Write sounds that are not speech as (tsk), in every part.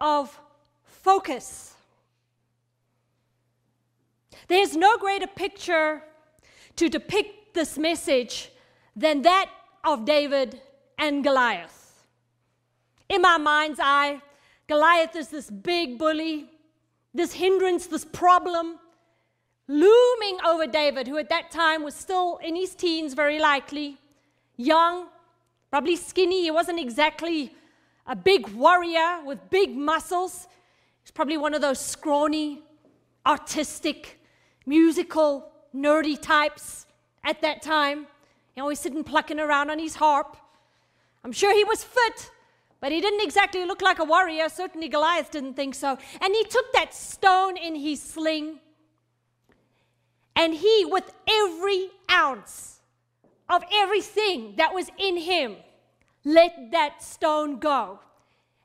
of focus. There's no greater picture to depict this message than that of David and Goliath. In my mind's eye, Goliath is this big bully, this hindrance, this problem looming over David, who at that time was still in his teens, very likely, young, probably skinny. He wasn't exactly a big warrior with big muscles. He's probably one of those scrawny, artistic, musical, nerdy types at that time. He always sitting plucking around on his harp. I'm sure he was fit, but he didn't exactly look like a warrior. Certainly Goliath didn't think so. And he took that stone in his sling, and he, with every ounce of everything that was in him, let that stone go.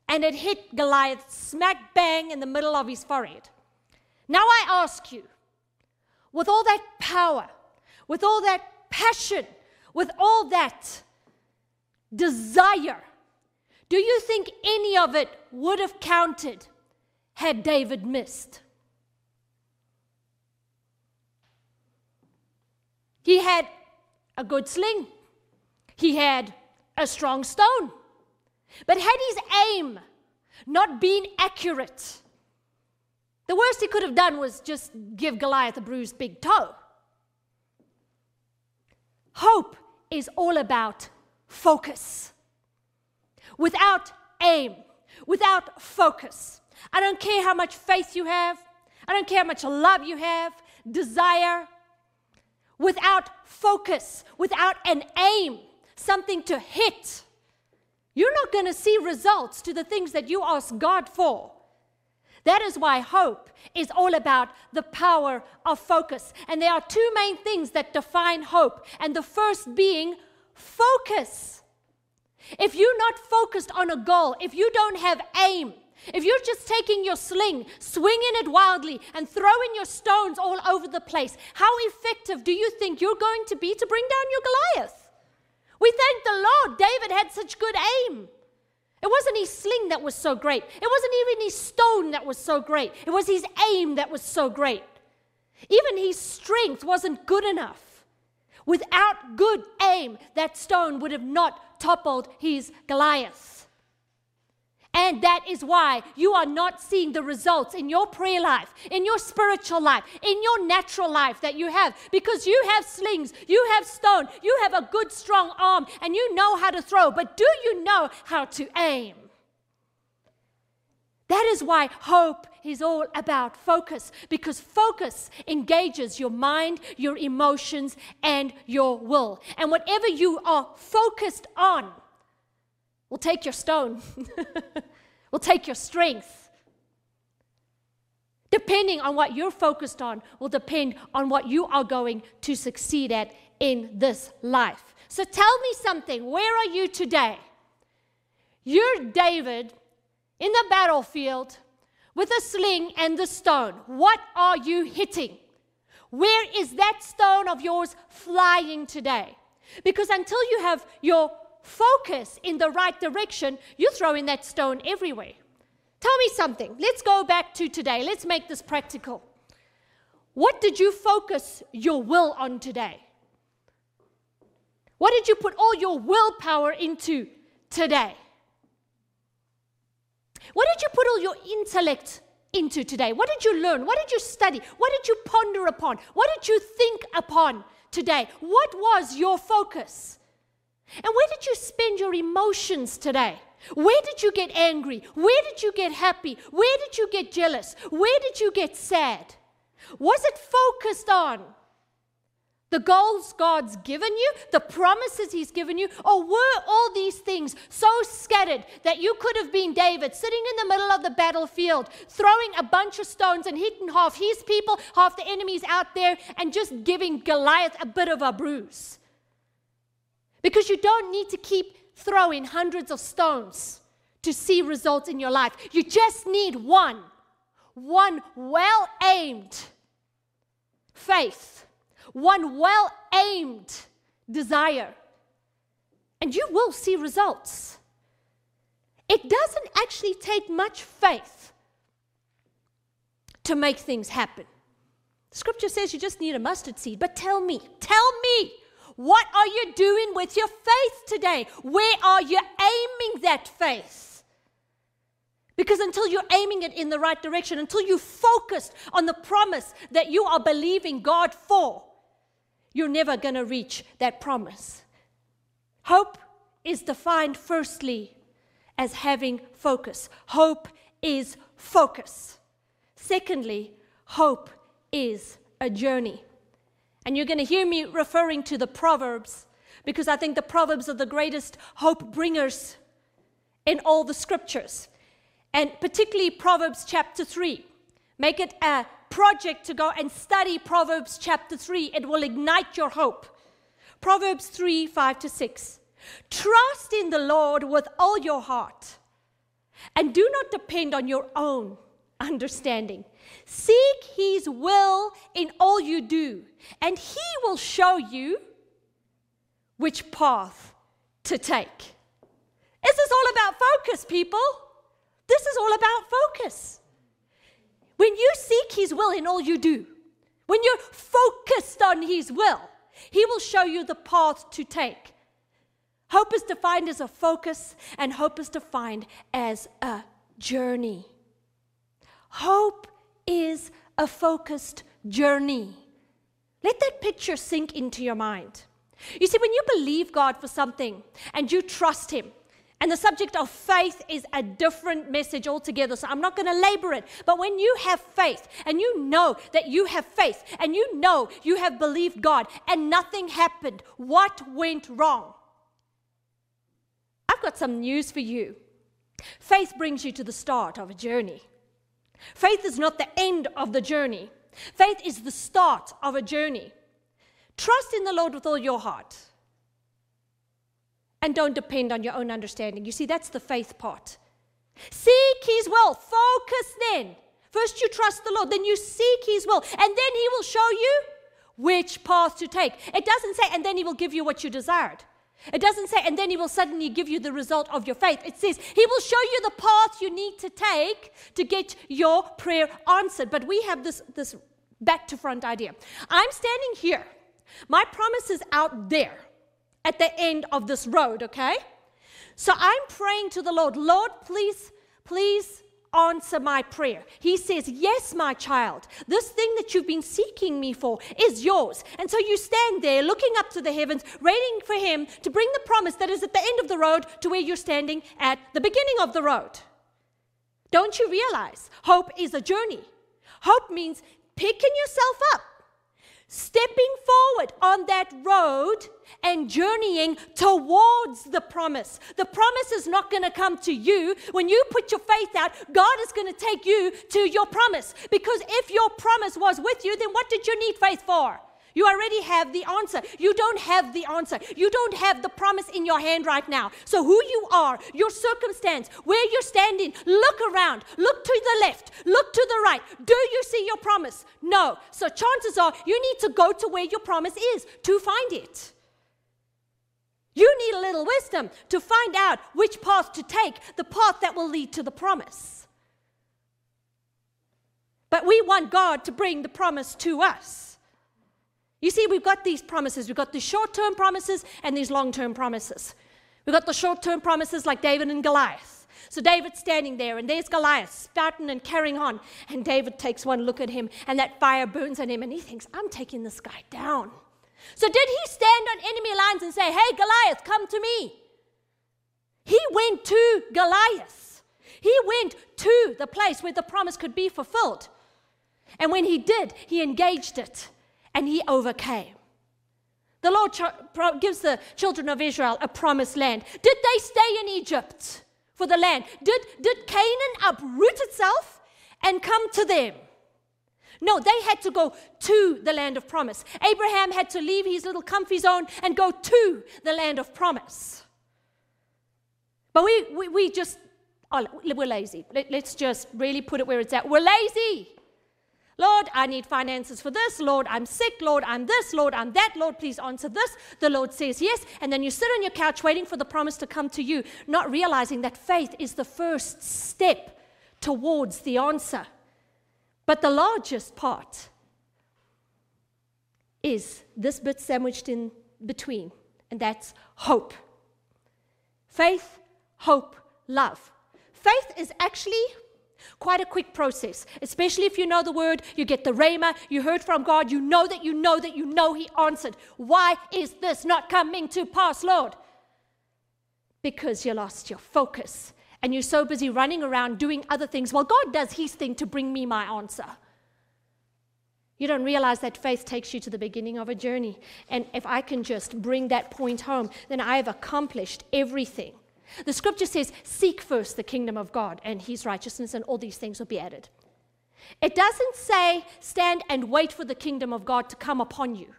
And it hit Goliath smack bang in the middle of his forehead. Now I ask you, with all that power, with all that passion, with all that desire, do you think any of it would have counted had David missed? He had a good sling, he had a strong stone. But had his aim not been accurate, the worst he could have done was just give Goliath a bruised big toe. Hope is all about focus. Without aim, without focus, I don't care how much faith you have, I don't care how much love you have, desire, without focus, without an aim, something to hit, you're not going to see results to the things that you ask God for. That is why hope is all about the power of focus. And there are two main things that define hope. And the first being focus. If you're not focused on a goal, if you don't have aim, if you're just taking your sling, swinging it wildly, and throwing your stones all over the place, how effective do you think you're going to be to bring down your Goliath? We thank the Lord David had such good aim. It wasn't his sling that was so great. It wasn't even his stone that was so great. It was his aim that was so great. Even his strength wasn't good enough. Without good aim, that stone would have not toppled his Goliath. And that is why you are not seeing the results in your prayer life, in your spiritual life, in your natural life that you have. Because you have slings, you have stone, you have a good, strong arm, and you know how to throw. But do you know how to aim? That is why hope is all about focus, because focus engages your mind, your emotions, and your will. And whatever you are focused on, will take your stone, (laughs) we'll take your strength. Depending on what you're focused on, will depend on what you are going to succeed at in this life. So tell me something. Where are you today? You're David in the battlefield with a sling and the stone. What are you hitting? Where is that stone of yours flying today? Because until you have your focus in the right direction, you're throwing that stone everywhere. Tell me something. Let's go back to today. Let's make this practical. What did you focus your will on today? What did you put all your willpower into today? What did you put all your intellect into today? What did you learn? What did you study? What did you ponder upon? What did you think upon today? What was your focus? And where did you spend your emotions today? Where did you get angry? Where did you get happy? Where did you get jealous? Where did you get sad? Was it focused on the goals God's given you, the promises He's given you, or were all these things so scattered that you could have been David sitting in the middle of the battlefield, throwing a bunch of stones and hitting half his people, half the enemies out there, and just giving Goliath a bit of a bruise? Because you don't need to keep throwing hundreds of stones to see results in your life. You just need one, one well aimed faith, one well aimed desire, and you will see results. It doesn't actually take much faith to make things happen. Scripture says you just need a mustard seed. But tell me, tell me, what are you doing with your faith today? Where are you aiming that faith? Because until you're aiming it in the right direction, until you focused on the promise that you are believing God for, you're never going to reach that promise. Hope is defined firstly as having focus. Hope is focus. Secondly, hope is a journey. And you're going to hear me referring to the Proverbs because I think the Proverbs are the greatest hope bringers in all the scriptures. And particularly Proverbs chapter 3. Make it a project to go and study Proverbs chapter 3. It will ignite your hope. Proverbs 3 5 to 6. Trust in the Lord with all your heart and do not depend on your own understanding. Seek his will in all you do, and he will show you which path to take. This is all about focus, people. This is all about focus. When you seek his will in all you do, when you're focused on his will, he will show you the path to take. Hope is defined as a focus, and hope is defined as a journey. Hope is a focused journey. Let that picture sink into your mind. You see, when you believe God for something and you trust Him, and the subject of faith is a different message altogether, so I'm not going to labor it. But when you have faith and you know that you have faith and you know you have believed God and nothing happened, what went wrong? I've got some news for you. Faith brings you to the start of a journey. Faith is not the end of the journey, faith is the start of a journey. Trust in the Lord with all your heart. And don't depend on your own understanding. You see, that's the faith part. Seek His will. Focus then. First, you trust the Lord, then you seek His will, and then He will show you which path to take. It doesn't say, and then He will give you what you desired. It doesn't say, and then he will suddenly give you the result of your faith. It says, he will show you the path you need to take to get your prayer answered. But we have this, this back to front idea. I'm standing here. My promise is out there at the end of this road, okay? So I'm praying to the Lord, Lord, please, please answer my prayer. He says, Yes, my child, this thing that you've been seeking me for is yours. And so you stand there looking up to the heavens, waiting for Him to bring the promise that is at the end of the road to where you're standing at the beginning of the road. Don't you realize hope is a journey? Hope means picking yourself up stepping forward on that road and journeying towards the promise. The promise is not going to come to you. When you put your faith out, God is going to take you to your promise. Because if your promise was with you, then what did you need faith for? You already have the answer. You don't have the answer. You don't have the promise in your hand right now. So, who you are, your circumstance, where you're standing, look around, look to the left, look to the right. Do you see your promise? No. So, chances are you need to go to where your promise is to find it. You need a little wisdom to find out which path to take, the path that will lead to the promise. But we want God to bring the promise to us. You see, we've got these promises. We've got these short term promises and these long term promises. We've got the short term promises like David and Goliath. So David's standing there, and there's Goliath spouting and carrying on. And David takes one look at him, and that fire burns on him, and he thinks, I'm taking this guy down. So did he stand on enemy lines and say, Hey, Goliath, come to me? He went to Goliath. He went to the place where the promise could be fulfilled. And when he did, he engaged it and he overcame. The Lord ch- gives the children of Israel a promised land. Did they stay in Egypt for the land? Did, did Canaan uproot itself and come to them? No, they had to go to the land of promise. Abraham had to leave his little comfy zone and go to the land of promise. But we, we, we just, oh, we're lazy. Let, let's just really put it where it's at. We're lazy. Lord, I need finances for this. Lord, I'm sick. Lord, I'm this. Lord, I'm that. Lord, please answer this. The Lord says yes. And then you sit on your couch waiting for the promise to come to you, not realizing that faith is the first step towards the answer. But the largest part is this bit sandwiched in between, and that's hope. Faith, hope, love. Faith is actually quite a quick process, especially if you know the word, you get the rhema, you heard from God, you know that you know that you know He answered. Why is this not coming to pass, Lord? Because you lost your focus and you're so busy running around doing other things while God does His thing to bring me my answer. You don't realize that faith takes you to the beginning of a journey. And if I can just bring that point home, then I have accomplished everything. The scripture says, Seek first the kingdom of God and his righteousness, and all these things will be added. It doesn't say, Stand and wait for the kingdom of God to come upon you.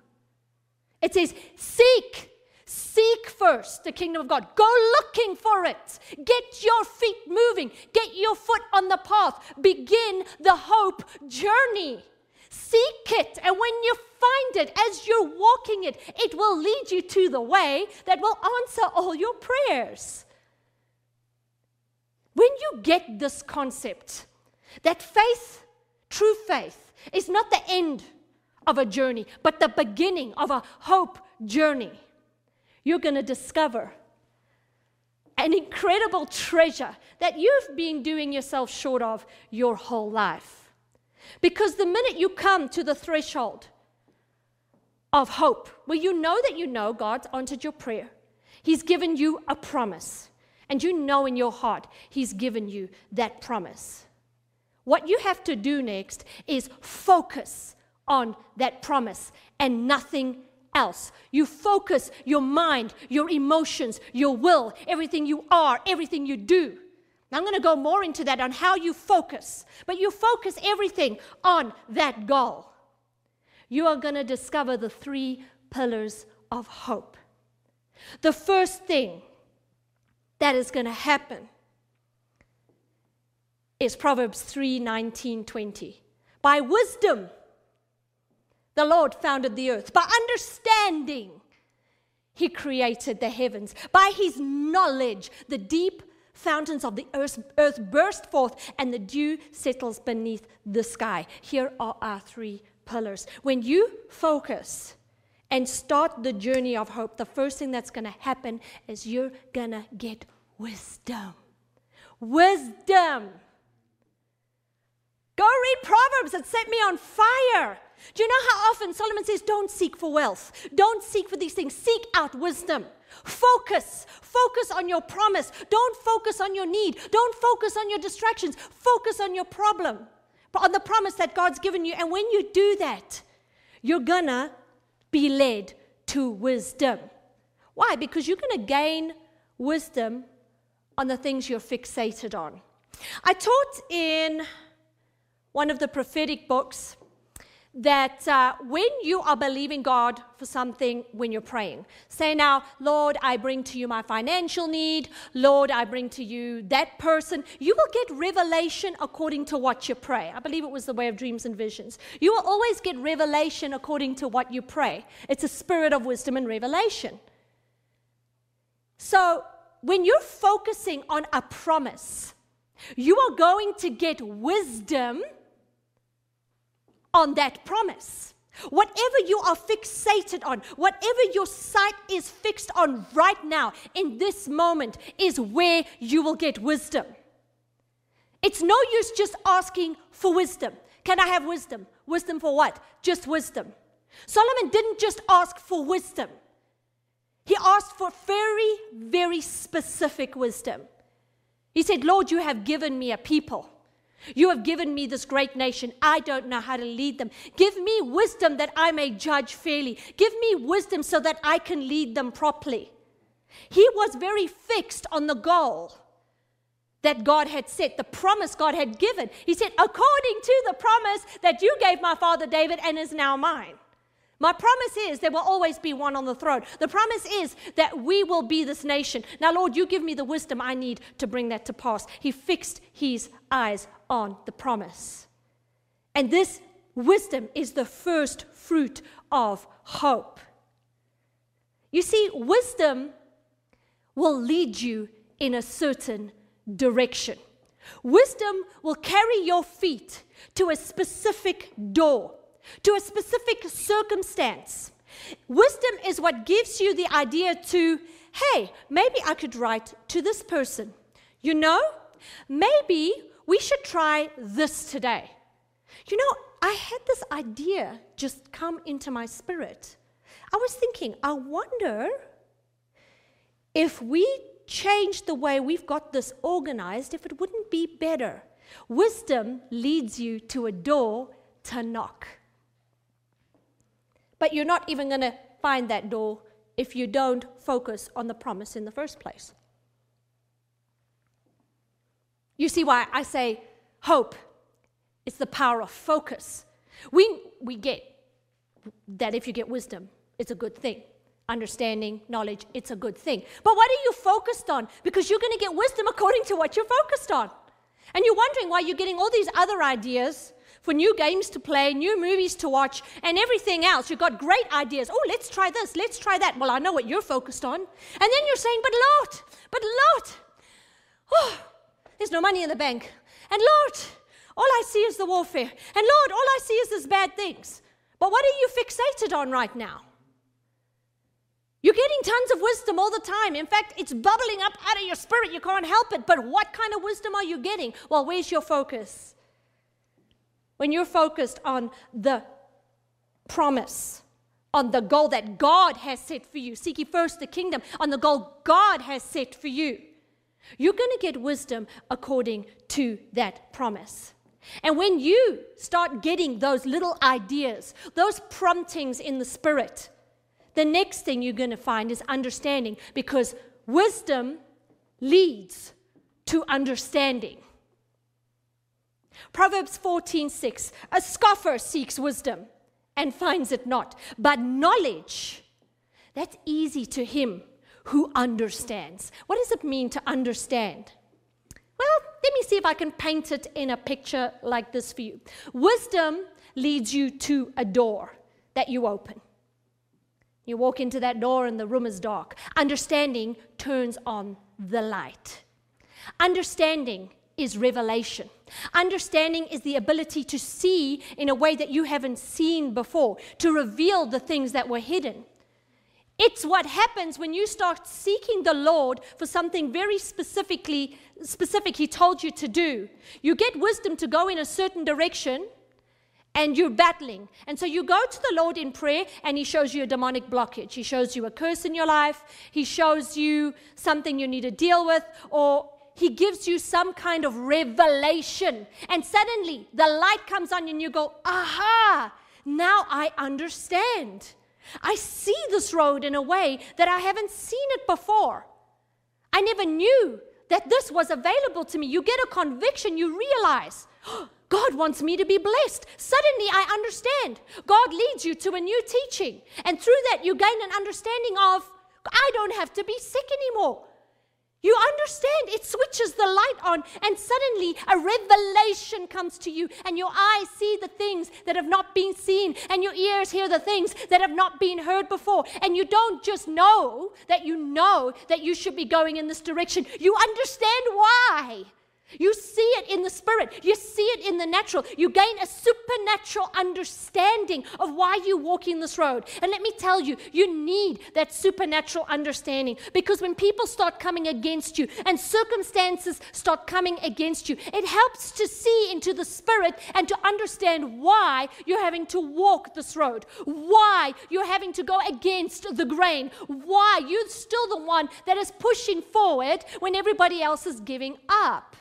It says, Seek. Seek first the kingdom of God. Go looking for it. Get your feet moving. Get your foot on the path. Begin the hope journey. Seek it. And when you find it, as you're walking it, it will lead you to the way that will answer all your prayers. When you get this concept that faith, true faith, is not the end of a journey, but the beginning of a hope journey, you're going to discover an incredible treasure that you've been doing yourself short of your whole life. Because the minute you come to the threshold of hope, where you know that you know God's answered your prayer, He's given you a promise. And you know in your heart, He's given you that promise. What you have to do next is focus on that promise and nothing else. You focus your mind, your emotions, your will, everything you are, everything you do. Now, I'm going to go more into that on how you focus, but you focus everything on that goal. You are going to discover the three pillars of hope. The first thing that is going to happen is Proverbs 3 19, 20. By wisdom, the Lord founded the earth. By understanding, he created the heavens. By his knowledge, the deep fountains of the earth, earth burst forth and the dew settles beneath the sky. Here are our three pillars. When you focus and start the journey of hope, the first thing that's going to happen is you're going to get wisdom. Wisdom. Go read Proverbs, it set me on fire. Do you know how often Solomon says, Don't seek for wealth, don't seek for these things, seek out wisdom. Focus. Focus on your promise. Don't focus on your need. Don't focus on your distractions. Focus on your problem, on the promise that God's given you. And when you do that, you're gonna be led to wisdom. Why? Because you're to gain wisdom on the things you're fixated on. I taught in one of the prophetic books that uh, when you are believing God for something when you're praying, say now, Lord, I bring to you my financial need. Lord, I bring to you that person. You will get revelation according to what you pray. I believe it was the way of dreams and visions. You will always get revelation according to what you pray. It's a spirit of wisdom and revelation. So when you're focusing on a promise, you are going to get wisdom on that promise. Whatever you are fixated on, whatever your sight is fixed on right now, in this moment, is where you will get wisdom. It's no use just asking for wisdom. Can I have wisdom? Wisdom for what? Just wisdom. Solomon didn't just ask for wisdom, he asked for very, very specific wisdom. He said, Lord, you have given me a people you have given me this great nation. I don't know how to lead them. Give me wisdom that I may judge fairly. Give me wisdom so that I can lead them properly. He was very fixed on the goal that God had set, the promise God had given. He said, according to the promise that you gave my father David and is now mine. My promise is there will always be one on the throne. The promise is that we will be this nation. Now, Lord, you give me the wisdom I need to bring that to pass. He fixed his eyes on the promise. And this wisdom is the first fruit of hope. You see, wisdom will lead you in a certain direction. Wisdom will carry your feet to a specific door, to a specific circumstance. Wisdom is what gives you the idea to, hey, maybe I could write to this person. You know, maybe we should try this today. You know, I had this idea just come into my spirit. I was thinking, I wonder if we change the way we've got this organized, if it wouldn't be better. Wisdom leads you to a door to knock. But you're not even going to find that door if you don't focus on the promise in the first place. You see why I say hope is the power of focus. We, we get that if you get wisdom, it's a good thing. Understanding, knowledge, it's a good thing. But what are you focused on? Because you're going to get wisdom according to what you're focused on. And you're wondering why you're getting all these other ideas for new games to play, new movies to watch, and everything else. You've got great ideas. Oh, let's try this, let's try that. Well, I know what you're focused on. And then you're saying, but Lord, but Lord, oh, there's no money in the bank. And Lord, all I see is the warfare. And Lord, all I see is these bad things. But what are you fixated on right now? You're getting tons of wisdom all the time. In fact, it's bubbling up out of your spirit. You can't help it. But what kind of wisdom are you getting? Well, where's your focus? When you're focused on the promise, on the goal that God has set for you, seek ye first the kingdom, on the goal God has set for you, you're going to get wisdom according to that promise. And when you start getting those little ideas, those promptings in the spirit, the next thing you're going to find is understanding because wisdom leads to understanding. Proverbs 14:6 A scoffer seeks wisdom and finds it not, but knowledge that's easy to him who understands. What does it mean to understand? Well, let me see if I can paint it in a picture like this for you. Wisdom leads you to a door that you open. You walk into that door and the room is dark. Understanding turns on the light. Understanding is revelation. Understanding is the ability to see in a way that you haven't seen before, to reveal the things that were hidden. It's what happens when you start seeking the Lord for something very specifically specific he told you to do. You get wisdom to go in a certain direction and you're battling. And so you go to the Lord in prayer and he shows you a demonic blockage. He shows you a curse in your life, he shows you something you need to deal with or he gives you some kind of revelation. And suddenly the light comes on and you go, aha, now I understand. I see this road in a way that I haven't seen it before. I never knew that this was available to me. You get a conviction, you realize, oh, (gasps) God wants me to be blessed. Suddenly I understand. God leads you to a new teaching. And through that, you gain an understanding of, I don't have to be sick anymore. You understand, it switches the light on, and suddenly a revelation comes to you, and your eyes see the things that have not been seen, and your ears hear the things that have not been heard before. And you don't just know that you know that you should be going in this direction, you understand why. You see it in the spirit, you see it in the natural. You gain a supernatural understanding of why you're walking this road. And let me tell you, you need that supernatural understanding because when people start coming against you and circumstances start coming against you, it helps to see into the spirit and to understand why you're having to walk this road, why you're having to go against the grain, why you're still the one that is pushing forward when everybody else is giving up.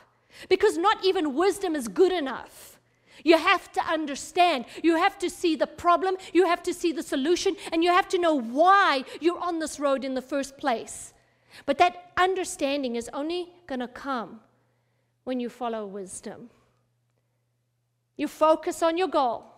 Because not even wisdom is good enough. You have to understand. You have to see the problem. You have to see the solution. And you have to know why you're on this road in the first place. But that understanding is only going to come when you follow wisdom. You focus on your goal.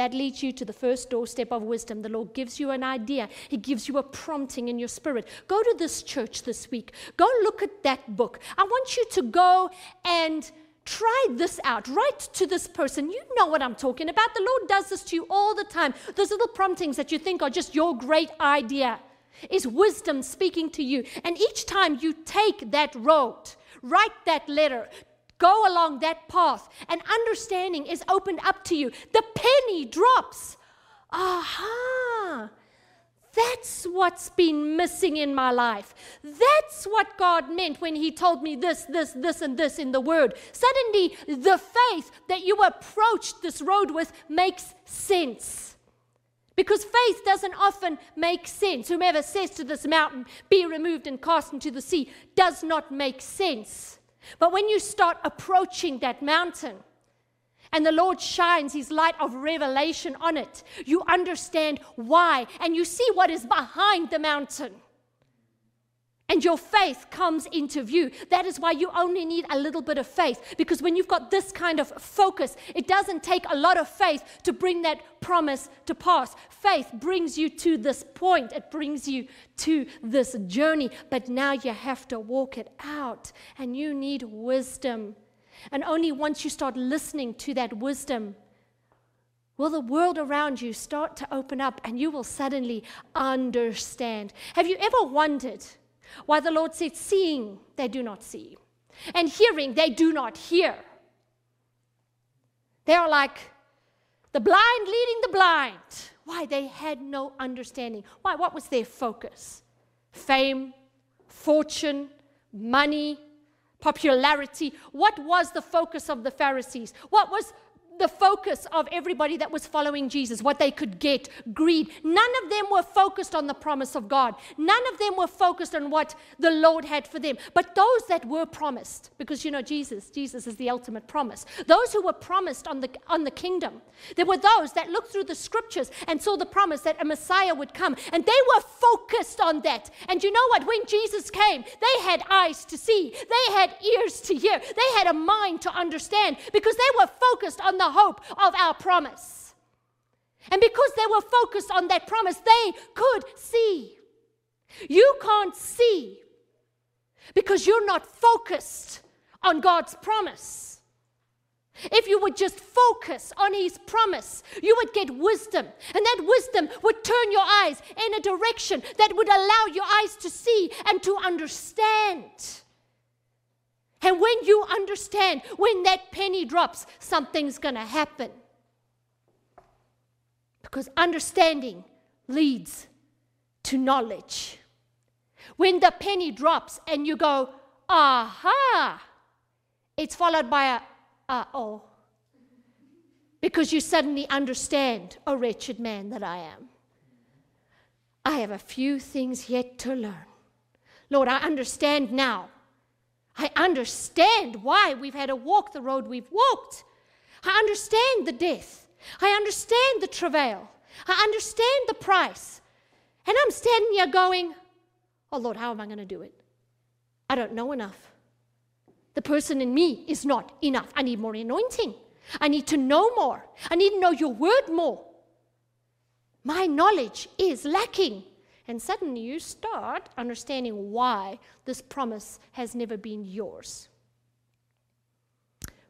That leads you to the first doorstep of wisdom. The Lord gives you an idea, He gives you a prompting in your spirit. Go to this church this week. Go look at that book. I want you to go and try this out. Write to this person. You know what I'm talking about. The Lord does this to you all the time. Those little promptings that you think are just your great idea is wisdom speaking to you. And each time you take that road, write that letter, go along that path, and understanding is opened up to you. The penny drops. Aha! That's what's been missing in my life. That's what God meant when He told me this, this, this, and this in the Word. Suddenly, the faith that you approached this road with makes sense. Because faith doesn't often make sense. Whomever says to this mountain, be removed and cast into the sea, does not make sense. But when you start approaching that mountain, and the Lord shines his light of revelation on it. You understand why, and you see what is behind the mountain. And your faith comes into view. That is why you only need a little bit of faith. Because when you've got this kind of focus, it doesn't take a lot of faith to bring that promise to pass. Faith brings you to this point, it brings you to this journey. But now you have to walk it out, and you need wisdom and only once you start listening to that wisdom will the world around you start to open up and you will suddenly understand. Have you ever wondered why the Lord said, Seeing they do not see, and hearing they do not hear? They are like the blind leading the blind. Why? They had no understanding. Why? What was their focus? Fame, fortune, money, popularity. What was the focus of the Pharisees? What was the focus of everybody that was following Jesus, what they could get, greed. None of them were focused on the promise of God. None of them were focused on what the Lord had for them. But those that were promised, because you know Jesus, Jesus is the ultimate promise. Those who were promised on the on the kingdom, there were those that looked through the scriptures and saw the promise that a Messiah would come, and they were focused on that. And you know what? When Jesus came, they had eyes to see, they had ears to hear, they had a mind to understand because they were focused on the hope of our promise. And because they were focused on that promise, they could see. You can't see because you're not focused on God's promise. If you would just focus on His promise, you would get wisdom. And that wisdom would turn your eyes in a direction that would allow your eyes to see and to understand. And when you understand, when that penny drops, something's going to happen. Because understanding leads to knowledge. When the penny drops and you go, aha, it's followed by a, uh oh. Because you suddenly understand, a oh, wretched man that I am. I have a few things yet to learn. Lord, I understand now I understand why we've had to walk the road we've walked. I understand the death. I understand the travail. I understand the price. And I'm standing here going, Oh Lord, how am I going to do it? I don't know enough. The person in me is not enough. I need more anointing. I need to know more. I need to know your word more. My knowledge is lacking. And suddenly you start understanding why this promise has never been yours.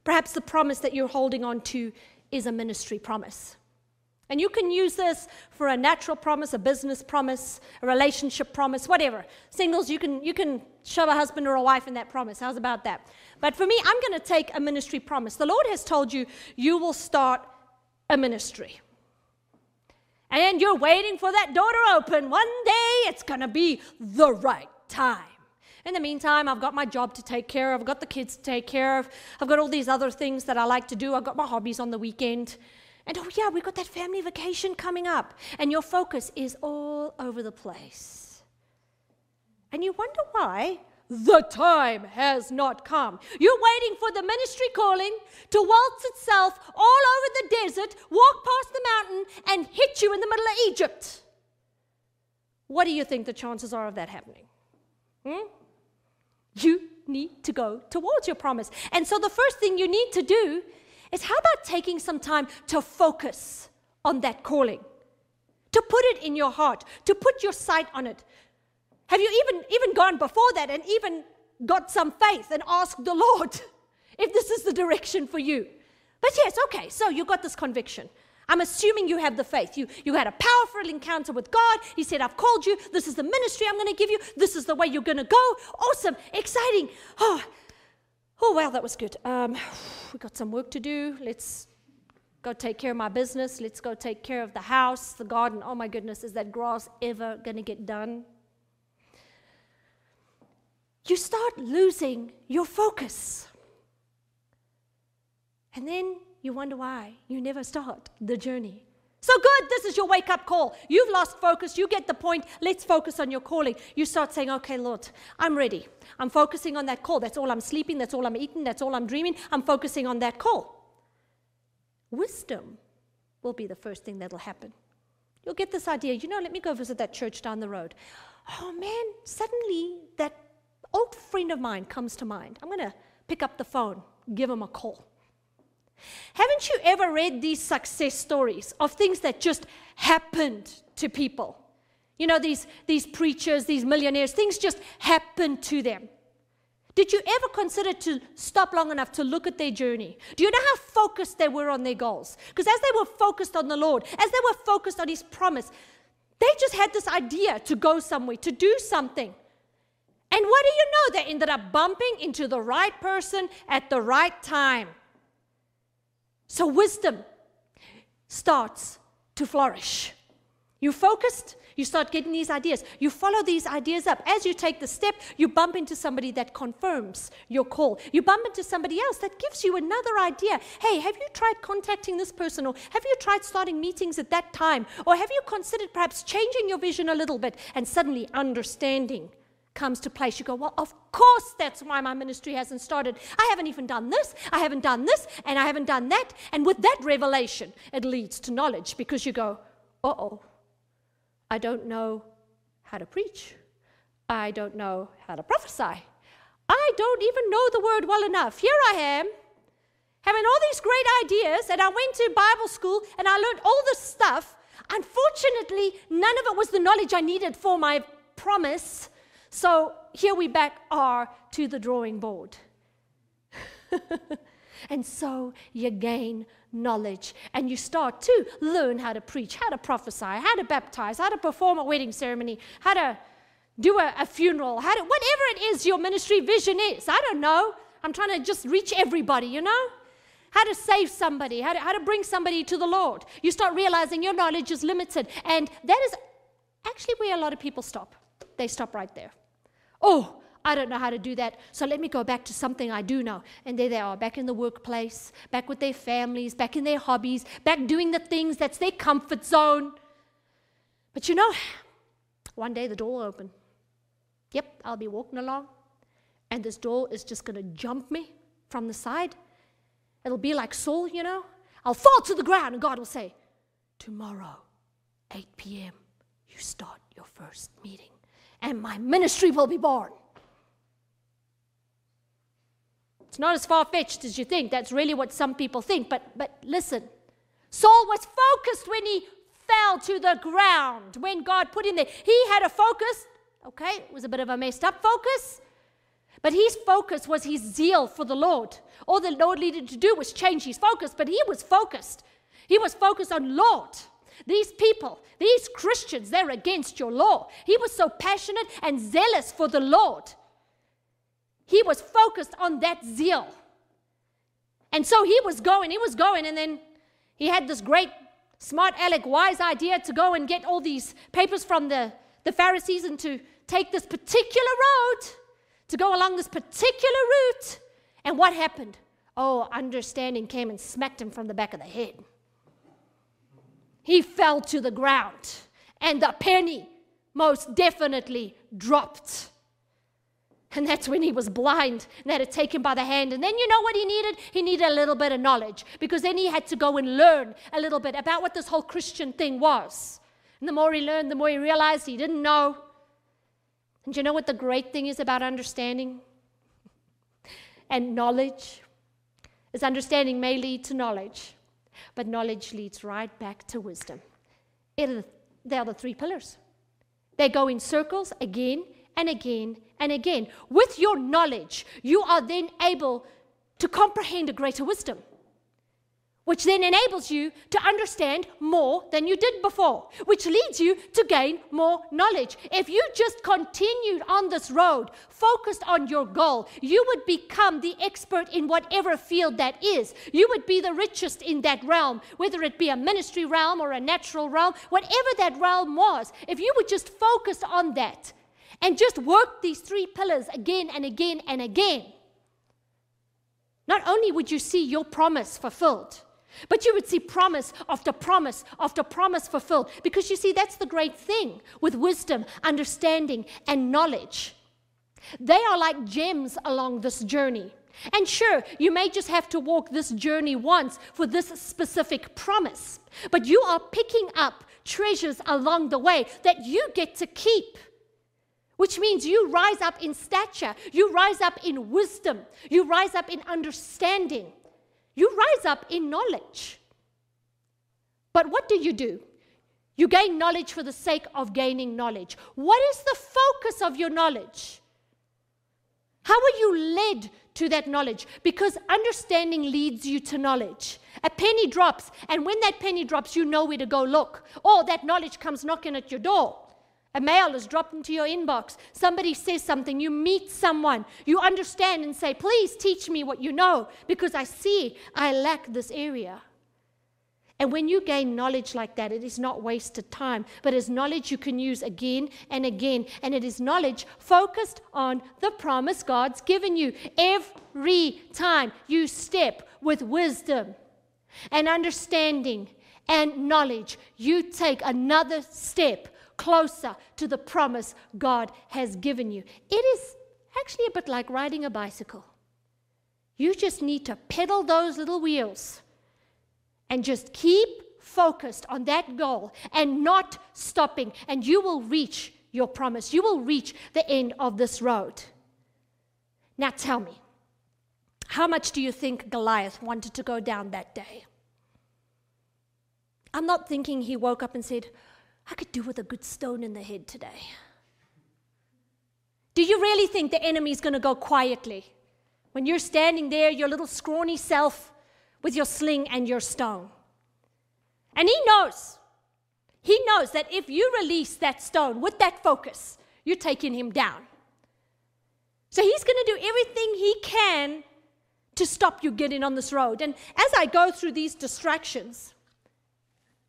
Perhaps the promise that you're holding on to is a ministry promise. And you can use this for a natural promise, a business promise, a relationship promise, whatever. Singles, you can, you can shove a husband or a wife in that promise. How's about that? But for me, I'm going to take a ministry promise. The Lord has told you, you will start a ministry and you're waiting for that door to open. One day it's going to be the right time. In the meantime, I've got my job to take care of, I've got the kids to take care of, I've got all these other things that I like to do, I've got my hobbies on the weekend. And oh, yeah, we've got that family vacation coming up. And your focus is all over the place. And you wonder why the time has not come. You're waiting for the ministry calling to waltz itself all over the desert, walk past the mountain, and hit you in the middle of Egypt. What do you think the chances are of that happening? Hmm? You need to go towards your promise. And so the first thing you need to do is how about taking some time to focus on that calling? To put it in your heart, to put your sight on it, have you even, even gone before that and even got some faith and asked the Lord, (laughs) if this is the direction for you. But yes, okay, so you got this conviction. I'm assuming you have the faith. You, you had a powerful encounter with God. He said, I've called you. This is the ministry I'm going to give you. This is the way you're going to go. Awesome. Exciting. (sighs) Oh, oh well, that was good. Um, (sighs) we got some work to do. Let's go take care of my business. Let's go take care of the house, the garden. Oh my goodness, is that grass ever going to get done? You start losing your focus. And then you wonder why you never start the journey. So good, this is your wake up call. You've lost focus, you get the point. Let's focus on your calling. You start saying, Okay, Lord, I'm ready. I'm focusing on that call. That's all I'm sleeping, that's all I'm eating, that's all I'm dreaming. I'm focusing on that call. Wisdom will be the first thing that'll happen. You'll get this idea, you know, let me go visit that church down the road. Oh man, suddenly that old friend of mine comes to mind. I'm going to pick up the phone, give him a call. Haven't you ever read these success stories of things that just happened to people? You know, these, these preachers, these millionaires, things just happened to them. Did you ever consider to stop long enough to look at their journey? Do you know how focused they were on their goals? Because as they were focused on the Lord, as they were focused on His promise, they just had this idea to go somewhere, to do something. And what do you know? They ended up bumping into the right person at the right time. So wisdom starts to flourish. You focused, you start getting these ideas. You follow these ideas up. As you take the step, you bump into somebody that confirms your call. You bump into somebody else that gives you another idea. Hey, have you tried contacting this person? Or have you tried starting meetings at that time? Or have you considered perhaps changing your vision a little bit? And suddenly understanding comes to place, you go, Well, of course that's why my ministry hasn't started. I haven't even done this, I haven't done this, and I haven't done that. And with that revelation, it leads to knowledge because you go, Uh oh, I don't know how to preach. I don't know how to prophesy. I don't even know the word well enough. Here I am, having all these great ideas, and I went to Bible school and I learned all this stuff. Unfortunately, none of it was the knowledge I needed for my promise. So here we back are to the drawing board. (laughs) and so you gain knowledge and you start to learn how to preach, how to prophesy, how to baptize, how to perform a wedding ceremony, how to do a, a funeral, how to, whatever it is your ministry vision is. I don't know. I'm trying to just reach everybody, you know? How to save somebody, how to, how to bring somebody to the Lord. You start realizing your knowledge is limited. And that is actually where a lot of people stop. They stop right there. Oh, I don't know how to do that, so let me go back to something I do know. And there they are, back in the workplace, back with their families, back in their hobbies, back doing the things that's their comfort zone. But you know, one day the door will open. Yep, I'll be walking along, and this door is just going to jump me from the side. It'll be like Saul, you know. I'll fall to the ground, and God will say, Tomorrow, 8 p.m., you start your first meeting and my ministry will be born. It's not as far fetched as you think. That's really what some people think. But, but listen, Saul was focused when he fell to the ground, when God put him there. He had a focus. Okay, it was a bit of a messed up focus. But his focus was his zeal for the Lord. All the Lord needed to do was change his focus, but he was focused. He was focused on Lord. These people, these Christians, they're against your law. He was so passionate and zealous for the Lord. He was focused on that zeal. And so he was going, he was going, and then he had this great, smart aleck, wise idea to go and get all these papers from the, the Pharisees and to take this particular road, to go along this particular route. And what happened? Oh, understanding came and smacked him from the back of the head he fell to the ground, and the penny most definitely dropped. And that's when he was blind and had to take him by the hand. And then you know what he needed? He needed a little bit of knowledge because then he had to go and learn a little bit about what this whole Christian thing was. And the more he learned, the more he realized he didn't know. And you know what the great thing is about understanding and knowledge? Is understanding may lead to knowledge but knowledge leads right back to wisdom. It, they are the three pillars. They go in circles again and again and again. With your knowledge, you are then able to comprehend a greater wisdom which then enables you to understand more than you did before, which leads you to gain more knowledge. If you just continued on this road, focused on your goal, you would become the expert in whatever field that is. You would be the richest in that realm, whether it be a ministry realm or a natural realm, whatever that realm was. If you would just focus on that and just work these three pillars again and again and again, not only would you see your promise fulfilled, but you would see promise after promise after promise fulfilled. Because you see, that's the great thing with wisdom, understanding, and knowledge. They are like gems along this journey. And sure, you may just have to walk this journey once for this specific promise, but you are picking up treasures along the way that you get to keep. Which means you rise up in stature, you rise up in wisdom, you rise up in understanding. You rise up in knowledge. But what do you do? You gain knowledge for the sake of gaining knowledge. What is the focus of your knowledge? How are you led to that knowledge? Because understanding leads you to knowledge. A penny drops, and when that penny drops, you know where to go look. Or that knowledge comes knocking at your door. A mail is dropped into your inbox. Somebody says something. You meet someone. You understand and say, Please teach me what you know because I see I lack this area. And when you gain knowledge like that, it is not wasted time, but it's knowledge you can use again and again. And it is knowledge focused on the promise God's given you. Every time you step with wisdom and understanding and knowledge, you take another step closer to the promise God has given you. It is actually a bit like riding a bicycle. You just need to pedal those little wheels and just keep focused on that goal and not stopping, and you will reach your promise. You will reach the end of this road. Now tell me, how much do you think Goliath wanted to go down that day? I'm not thinking he woke up and said, I could do with a good stone in the head today. Do you really think the enemy's going to go quietly when you're standing there, your little scrawny self, with your sling and your stone? And he knows, he knows that if you release that stone with that focus, you're taking him down. So he's going to do everything he can to stop you getting on this road. And as I go through these distractions,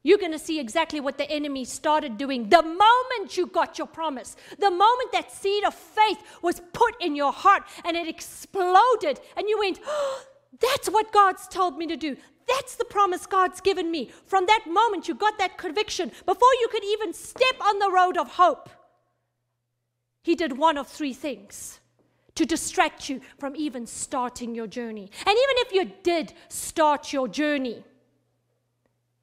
you're going to see exactly what the enemy started doing the moment you got your promise, the moment that seed of faith was put in your heart and it exploded, and you went, oh, That's what God's told me to do. That's the promise God's given me. From that moment, you got that conviction. Before you could even step on the road of hope, He did one of three things to distract you from even starting your journey. And even if you did start your journey,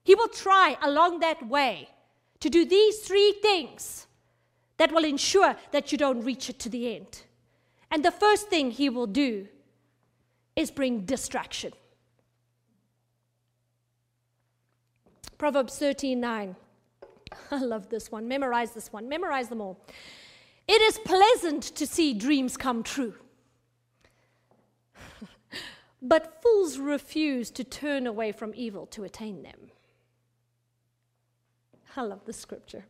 he will try along that way to do these three things that will ensure that you don't reach it to the end. And the first thing he will do is bring distraction. Proverbs 13 9. (laughs) I love this one. Memorize this one. Memorize them all. It is pleasant to see dreams come true. (laughs) but fools refuse to turn away from evil to attain them. I love the scripture.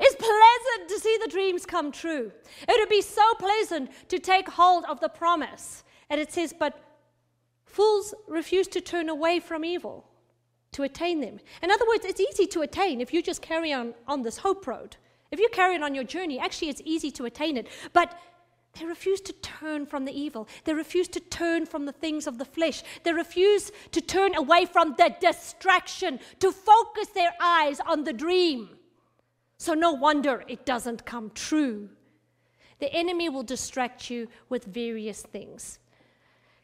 It's pleasant to see the dreams come true. It would be so pleasant to take hold of the promise. And it says, but fools refuse to turn away from evil to attain them. In other words, it's easy to attain if you just carry on on this hope road. If you carry on on your journey, actually, it's easy to attain it. But they refuse to turn from the evil. They refuse to turn from the things of the flesh. They refuse to turn away from the distraction, to focus their eyes on the dream. So, no wonder it doesn't come true. The enemy will distract you with various things.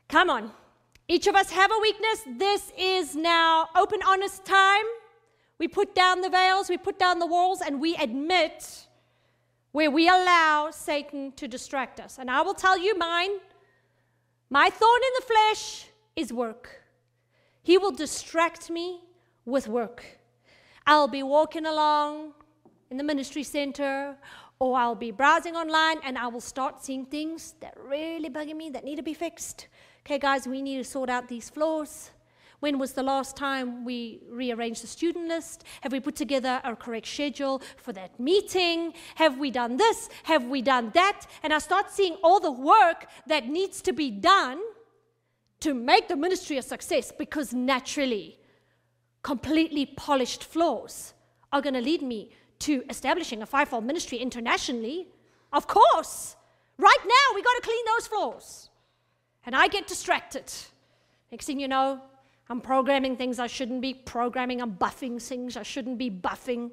Come on. Each of us have a weakness. This is now open, honest time. We put down the veils, we put down the walls, and we admit where we allow Satan to distract us. And I will tell you mine. My thorn in the flesh is work. He will distract me with work. I'll be walking along in the ministry center, or I'll be browsing online and I will start seeing things that really bug me that need to be fixed. Okay, guys, we need to sort out these floors. When was the last time we rearranged the student list? Have we put together a correct schedule for that meeting? Have we done this? Have we done that? And I start seeing all the work that needs to be done to make the ministry a success because naturally, completely polished floors are going to lead me to establishing a fivefold ministry internationally. Of course. Right now, we got to clean those floors. And I get distracted. Next thing you know, I'm programming things I shouldn't be programming. I'm buffing things I shouldn't be buffing.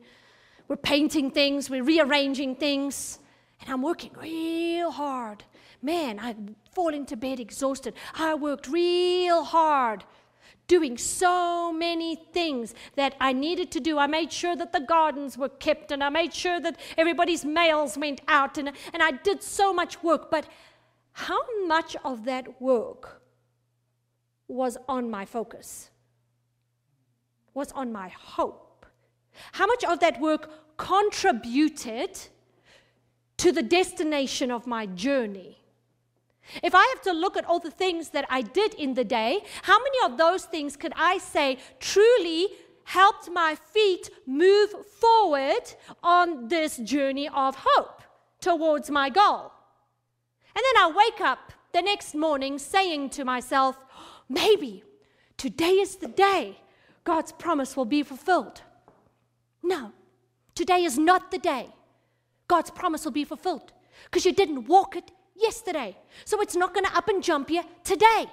We're painting things, we're rearranging things. And I'm working real hard. Man, I fall into bed exhausted. I worked real hard doing so many things that I needed to do. I made sure that the gardens were kept and I made sure that everybody's mails went out and, and I did so much work. But how much of that work was on my focus? Was on my hope? How much of that work contributed to the destination of my journey? If I have to look at all the things that I did in the day, how many of those things could I say truly helped my feet move forward on this journey of hope towards my goal? And then I wake up the next morning saying to myself, maybe today is the day God's promise will be fulfilled. No, today is not the day God's promise will be fulfilled because you didn't walk it yesterday. So it's not going to up and jump you today.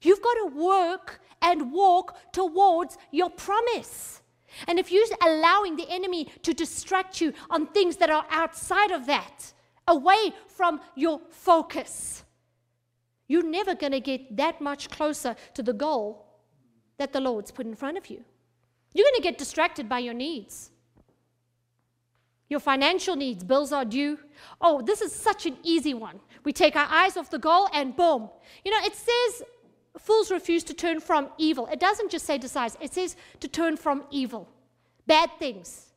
You've got to work and walk towards your promise. And if you're allowing the enemy to distract you on things that are outside of that, away from your focus, you're never going to get that much closer to the goal that the Lord's put in front of you. You're going to get distracted by your needs. Your financial needs, bills are due. Oh, this is such an easy one. We take our eyes off the goal and boom. You know, it says fools refuse to turn from evil. It doesn't just say decide, it says to turn from evil. Bad things,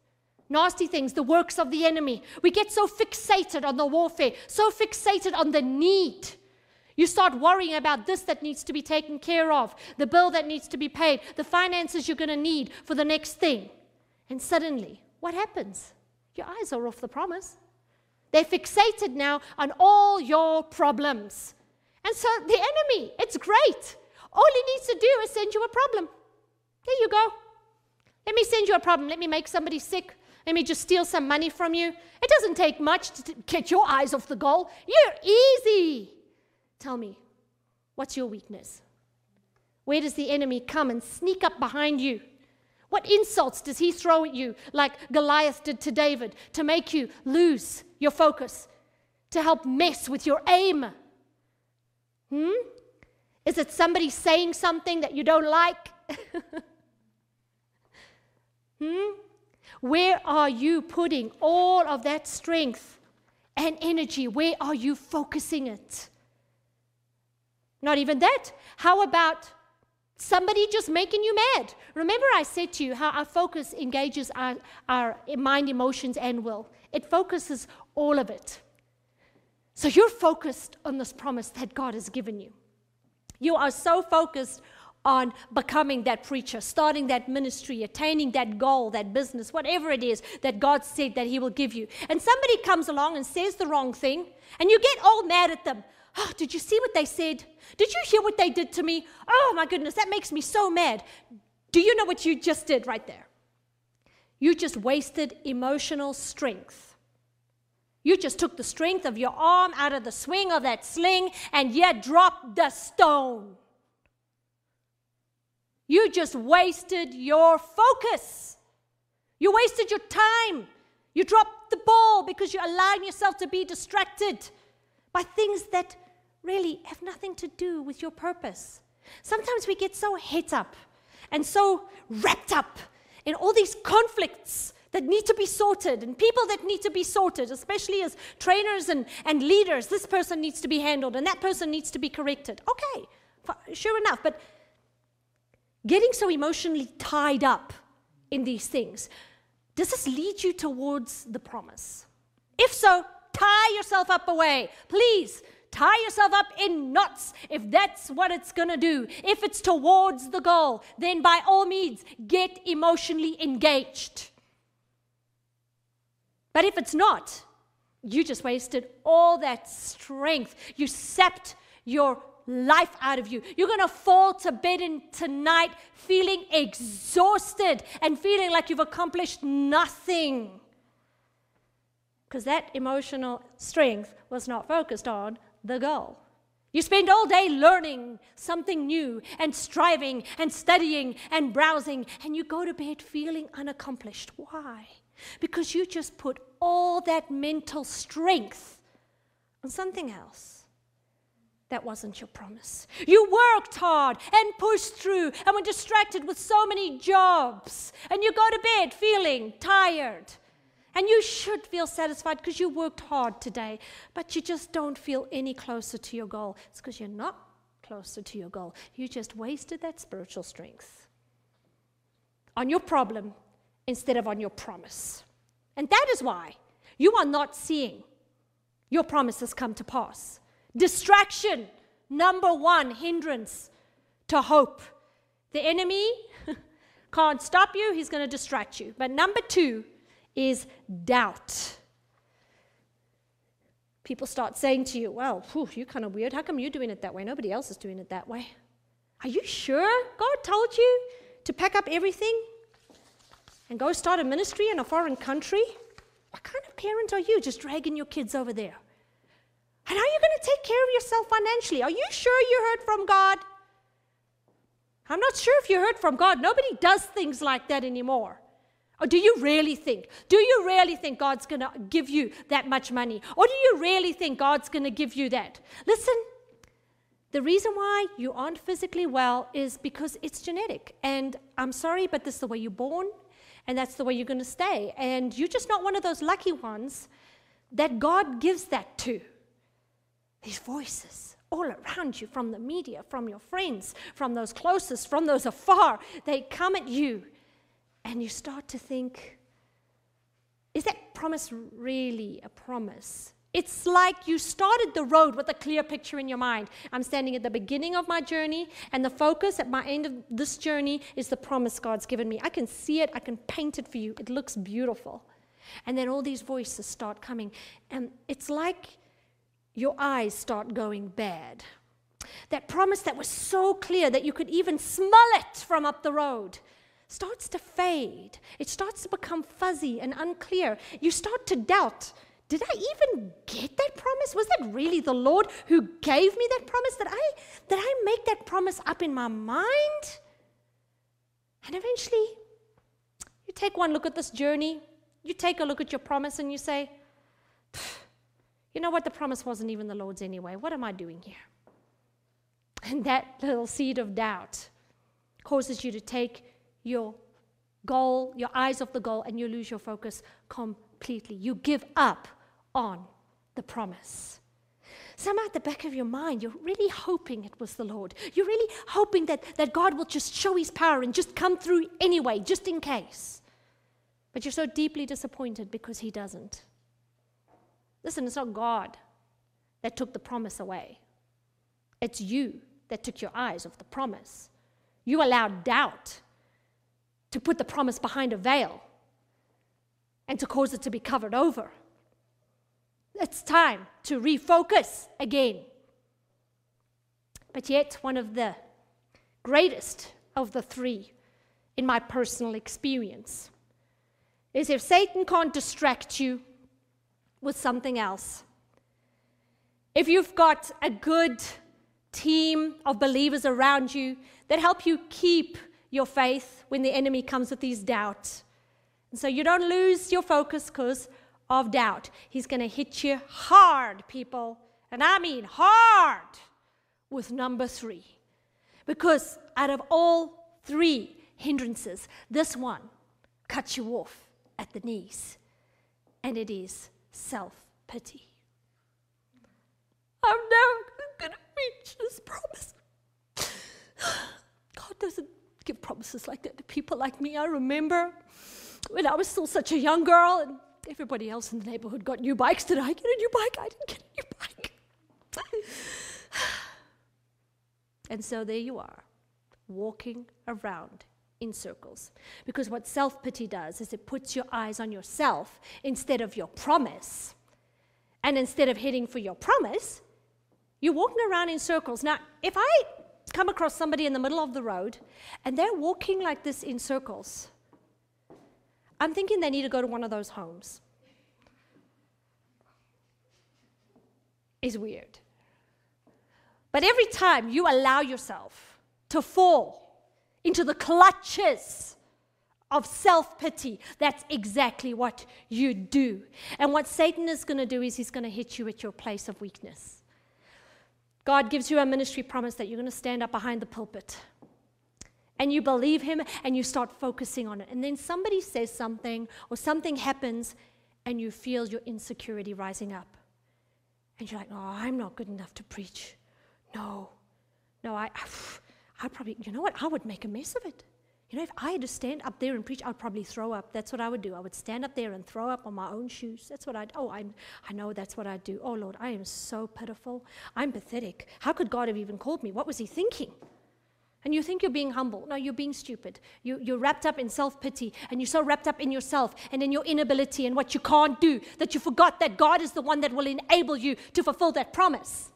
nasty things, the works of the enemy. We get so fixated on the warfare, so fixated on the need. You start worrying about this that needs to be taken care of, the bill that needs to be paid, the finances you're going to need for the next thing. And suddenly, what happens? Your eyes are off the promise. They're fixated now on all your problems. And so the enemy, it's great. All he needs to do is send you a problem. There you go. Let me send you a problem. Let me make somebody sick. Let me just steal some money from you. It doesn't take much to get your eyes off the goal. You're easy. Tell me, what's your weakness? Where does the enemy come and sneak up behind you what insults does he throw at you, like Goliath did to David, to make you lose your focus, to help mess with your aim? Hmm? Is it somebody saying something that you don't like? (laughs) hmm? Where are you putting all of that strength and energy? Where are you focusing it? Not even that. How about Somebody just making you mad. Remember, I said to you how our focus engages our, our mind, emotions, and will. It focuses all of it. So you're focused on this promise that God has given you. You are so focused on becoming that preacher, starting that ministry, attaining that goal, that business, whatever it is that God said that He will give you. And somebody comes along and says the wrong thing, and you get all mad at them. Oh, did you see what they said? Did you hear what they did to me? Oh my goodness, that makes me so mad. Do you know what you just did right there? You just wasted emotional strength. You just took the strength of your arm out of the swing of that sling and yet dropped the stone. You just wasted your focus. You wasted your time. You dropped the ball because you're allowing yourself to be distracted by things that really have nothing to do with your purpose. Sometimes we get so hit up and so wrapped up in all these conflicts that need to be sorted and people that need to be sorted, especially as trainers and, and leaders. This person needs to be handled and that person needs to be corrected. Okay, sure enough. But getting so emotionally tied up in these things, does this lead you towards the promise? If so, tie yourself up away. Please Tie yourself up in knots if that's what it's going to do. If it's towards the goal, then by all means, get emotionally engaged. But if it's not, you just wasted all that strength. You sapped your life out of you. You're going to fall to bed in tonight feeling exhausted and feeling like you've accomplished nothing. Because that emotional strength was not focused on the goal. You spend all day learning something new and striving and studying and browsing, and you go to bed feeling unaccomplished. Why? Because you just put all that mental strength on something else. That wasn't your promise. You worked hard and pushed through and were distracted with so many jobs. And you go to bed feeling tired. And you should feel satisfied because you worked hard today, but you just don't feel any closer to your goal. It's because you're not closer to your goal. You just wasted that spiritual strength on your problem instead of on your promise. And that is why you are not seeing your promises come to pass. Distraction, number one hindrance to hope. The enemy (laughs) can't stop you, he's going to distract you. But number two is doubt. People start saying to you, Well, whew, you're kind of weird. How come you're doing it that way? Nobody else is doing it that way. Are you sure God told you to pack up everything and go start a ministry in a foreign country? What kind of parent are you just dragging your kids over there? And how are you going to take care of yourself financially? Are you sure you heard from God? I'm not sure if you heard from God. Nobody does things like that anymore. Or do you really think? Do you really think God's going to give you that much money? Or do you really think God's going to give you that? Listen, the reason why you aren't physically well is because it's genetic. And I'm sorry, but this is the way you're born, and that's the way you're going to stay. And you're just not one of those lucky ones that God gives that to. These voices all around you from the media, from your friends, from those closest, from those afar, they come at you. And you start to think, is that promise really a promise? It's like you started the road with a clear picture in your mind. I'm standing at the beginning of my journey, and the focus at my end of this journey is the promise God's given me. I can see it, I can paint it for you. It looks beautiful. And then all these voices start coming. And it's like your eyes start going bad. That promise that was so clear that you could even smell it from up the road starts to fade. It starts to become fuzzy and unclear. You start to doubt did I even get that promise? Was that really the Lord who gave me that promise? Did I, did I make that promise up in my mind? And eventually, you take one look at this journey, you take a look at your promise, and you say, you know what? The promise wasn't even the Lord's anyway. What am I doing here? And that little seed of doubt causes you to take your goal, your eyes off the goal, and you lose your focus completely. You give up on the promise. Somehow at the back of your mind, you're really hoping it was the Lord. You're really hoping that, that God will just show his power and just come through anyway, just in case. But you're so deeply disappointed because he doesn't. Listen, it's not God that took the promise away, it's you that took your eyes off the promise. You allowed doubt to put the promise behind a veil and to cause it to be covered over. It's time to refocus again. But yet, one of the greatest of the three in my personal experience is if Satan can't distract you with something else. If you've got a good team of believers around you that help you keep your faith when the enemy comes with these doubts. And so you don't lose your focus because of doubt. He's going to hit you hard, people. And I mean hard with number three. Because out of all three hindrances, this one cuts you off at the knees. And it is self pity. I'm never going to reach this promise. (sighs) God doesn't give promises like that to people like me. I remember when I was still such a young girl and everybody else in the neighborhood got new bikes. Did I get a new bike? I didn't get a new bike. (sighs) And so there you are, walking around in circles. Because what self pity does is it puts your eyes on yourself instead of your promise. And instead of heading for your promise, you're walking around in circles. Now, if I come across somebody in the middle of the road and they're walking like this in circles, I'm thinking they need to go to one of those homes. Is weird. But every time you allow yourself to fall into the clutches of self pity, that's exactly what you do. And what Satan is going to do is he's going to hit you at your place of weakness. God gives you a ministry promise that you're going to stand up behind the pulpit and you believe him and you start focusing on it. And then somebody says something or something happens and you feel your insecurity rising up. And you're like, oh, I'm not good enough to preach. No, no, I, (sighs) I probably, you know what? I would make a mess of it. You know, if I had to stand up there and preach, I'd probably throw up. That's what I would do. I would stand up there and throw up on my own shoes. That's what I'd, oh, I'm, I know that's what I'd do. Oh, Lord, I am so pitiful. I'm pathetic. How could God have even called me? What was He thinking? And you think you're being humble. No, you're being stupid. You, you're wrapped up in self pity and you're so wrapped up in yourself and in your inability and what you can't do that you forgot that God is the one that will enable you to fulfill that promise.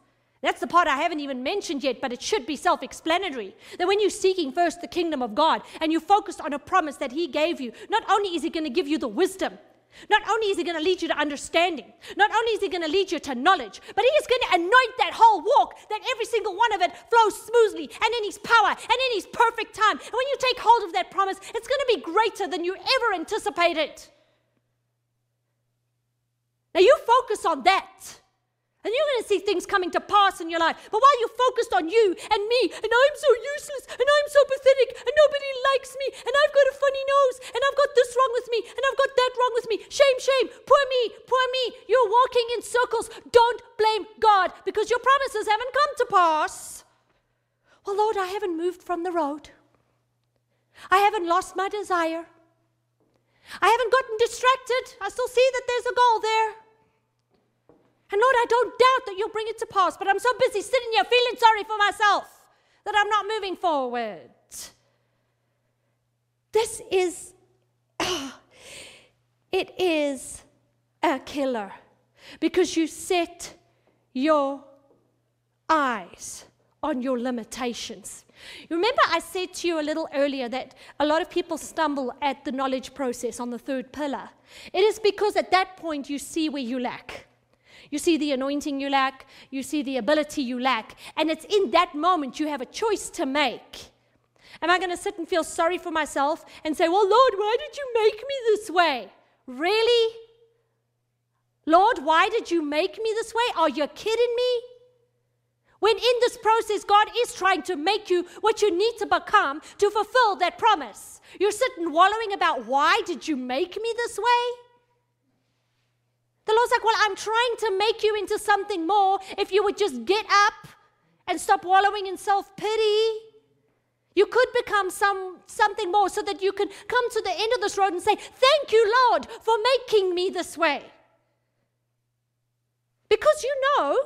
That's the part I haven't even mentioned yet, but it should be self explanatory. That when you're seeking first the kingdom of God and you focus on a promise that He gave you, not only is He going to give you the wisdom, not only is He going to lead you to understanding, not only is He going to lead you to knowledge, but He is going to anoint that whole walk that every single one of it flows smoothly and in His power and in His perfect time. And when you take hold of that promise, it's going to be greater than you ever anticipated. Now you focus on that. And you're going to see things coming to pass in your life. But while you're focused on you and me, and I'm so useless, and I'm so pathetic, and nobody likes me, and I've got a funny nose, and I've got this wrong with me, and I've got that wrong with me, shame, shame, poor me, poor me, you're walking in circles. Don't blame God because your promises haven't come to pass. Well, Lord, I haven't moved from the road. I haven't lost my desire. I haven't gotten distracted. I still see that there's a goal there. And Lord, I don't doubt that you'll bring it to pass, but I'm so busy sitting here feeling sorry for myself that I'm not moving forward. This is, (sighs) it is a killer because you set your eyes on your limitations. You remember, I said to you a little earlier that a lot of people stumble at the knowledge process on the third pillar. It is because at that point you see where you lack. You see the anointing you lack, you see the ability you lack, and it's in that moment you have a choice to make. Am I going to sit and feel sorry for myself and say, Well, Lord, why did you make me this way? Really? Lord, why did you make me this way? Are you kidding me? When in this process, God is trying to make you what you need to become to fulfill that promise. You're sitting wallowing about why did you make me this way? The Lord's like, Well, I'm trying to make you into something more if you would just get up and stop wallowing in self pity. You could become some, something more so that you can come to the end of this road and say, Thank you, Lord, for making me this way. Because you know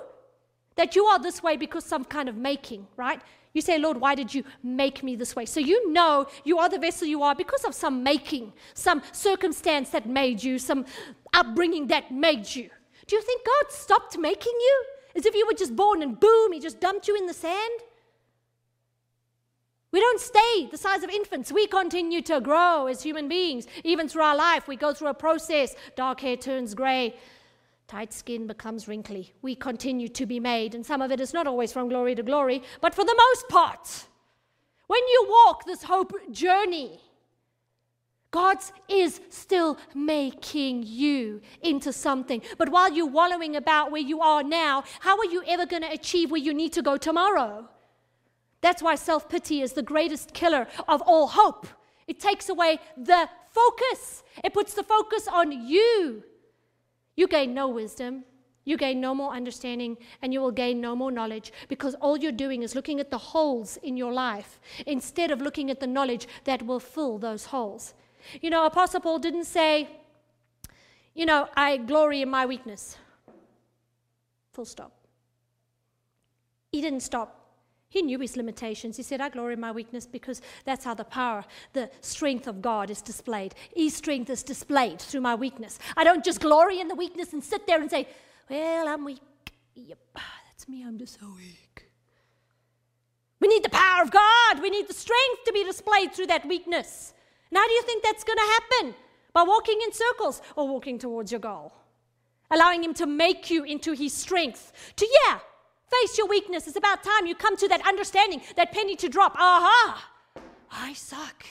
that you are this way because some kind of making, right? You say, Lord, why did you make me this way? So you know you are the vessel you are because of some making, some circumstance that made you, some upbringing that made you. Do you think God stopped making you? As if you were just born and boom, He just dumped you in the sand? We don't stay the size of infants. We continue to grow as human beings. Even through our life, we go through a process. Dark hair turns gray, tight skin becomes wrinkly. We continue to be made, and some of it is not always from glory to glory, but for the most part, when you walk this hope journey, God is still making you into something. But while you're wallowing about where you are now, how are you ever going to achieve where you need to go tomorrow? That's why self pity is the greatest killer of all hope. It takes away the focus, it puts the focus on you. You gain no wisdom, you gain no more understanding, and you will gain no more knowledge because all you're doing is looking at the holes in your life instead of looking at the knowledge that will fill those holes. You know, Apostle Paul didn't say, you know, I glory in my weakness. Full stop. He didn't stop. He knew his limitations. He said, I glory in my weakness because that's how the power, the strength of God is displayed. His strength is displayed through my weakness. I don't just glory in the weakness and sit there and say, Well, I'm weak. Yep, ah, that's me. I'm just so weak. We need the power of God. We need the strength to be displayed through that weakness. And how do you think that's going to happen? By walking in circles or walking towards your goal? Allowing Him to make you into His strength. To, yeah, face your weakness. It's about time you come to that understanding, that penny to drop. Aha! I suck.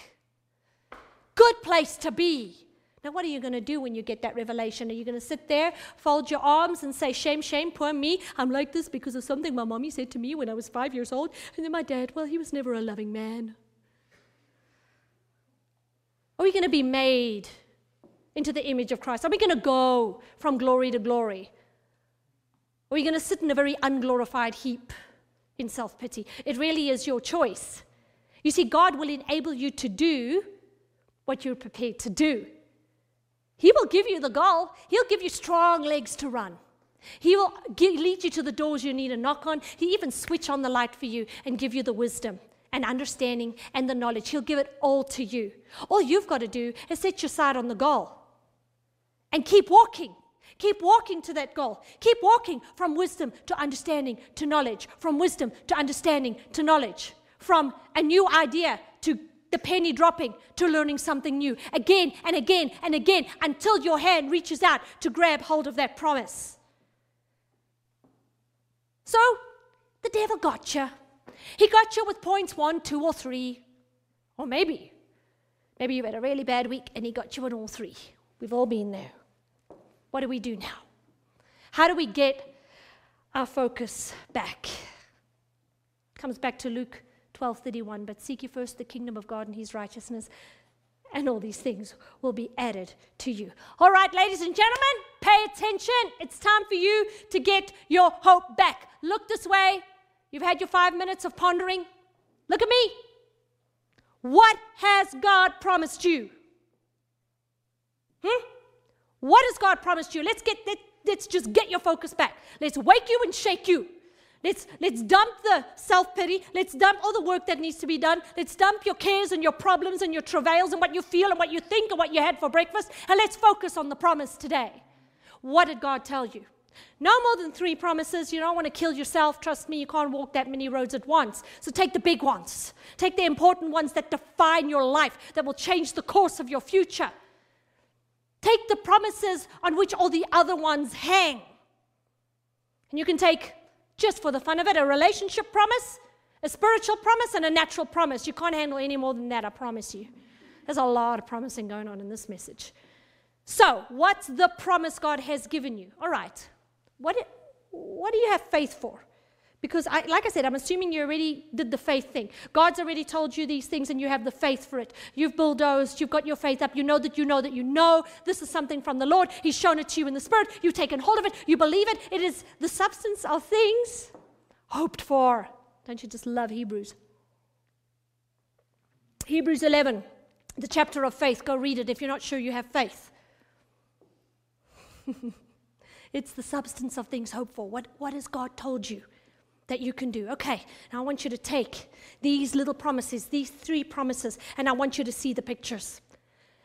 Good place to be. Now, what are you going to do when you get that revelation? Are you going to sit there, fold your arms, and say, Shame, shame, poor me? I'm like this because of something my mommy said to me when I was five years old. And then my dad, well, he was never a loving man. Are we going to be made into the image of Christ? Are we going to go from glory to glory? Are we going to sit in a very unglorified heap in self pity? It really is your choice. You see, God will enable you to do what you're prepared to do. He will give you the goal, He'll give you strong legs to run. He will lead you to the doors you need to knock on. He even switch on the light for you and give you the wisdom and understanding and the knowledge. He'll give it all to you. All you've got to do is set your sight on the goal and keep walking. Keep walking to that goal. Keep walking from wisdom to understanding to knowledge, from wisdom to understanding to knowledge, from a new idea to the penny dropping to learning something new again and again and again until your hand reaches out to grab hold of that promise. So, the devil got you. He got you with points one, two, or three. Or maybe, maybe you had a really bad week and he got you at all three. We've all been there. What do we do now? How do we get our focus back? Comes back to Luke 12:31, but seek ye first the kingdom of God and his righteousness, and all these things will be added to you. All right, ladies and gentlemen, pay attention. It's time for you to get your hope back. Look this way. You've had your 5 minutes of pondering. Look at me. What has God promised you? Hmm? What has God promised you? Let's get let, let's just get your focus back. Let's wake you and shake you. Let's, let's dump the self pity. Let's dump all the work that needs to be done. Let's dump your cares and your problems and your travails and what you feel and what you think and what you had for breakfast. And let's focus on the promise today. What did God tell you? No more than three promises. You don't want to kill yourself. Trust me, you can't walk that many roads at once. So take the big ones. Take the important ones that define your life, that will change the course of your future. Take the promises on which all the other ones hang. And you can take, just for the fun of it, a relationship promise, a spiritual promise, and a natural promise. You can't handle any more than that, I promise you. There's a lot of promising going on in this message. So, what's the promise God has given you? All right. What, what do you have faith for? Because, I, like I said, I'm assuming you already did the faith thing. God's already told you these things and you have the faith for it. You've bulldozed, you've got your faith up, you know that you know that you know this is something from the Lord. He's shown it to you in the Spirit. You've taken hold of it, you believe it. It is the substance of things hoped for. Don't you just love Hebrews? Hebrews 11, the chapter of faith. Go read it if you're not sure you have faith. (laughs) it's the substance of things hoped for. What, what has God told you? that you can do. Okay, now I want you to take these little promises, these three promises, and I want you to see the pictures.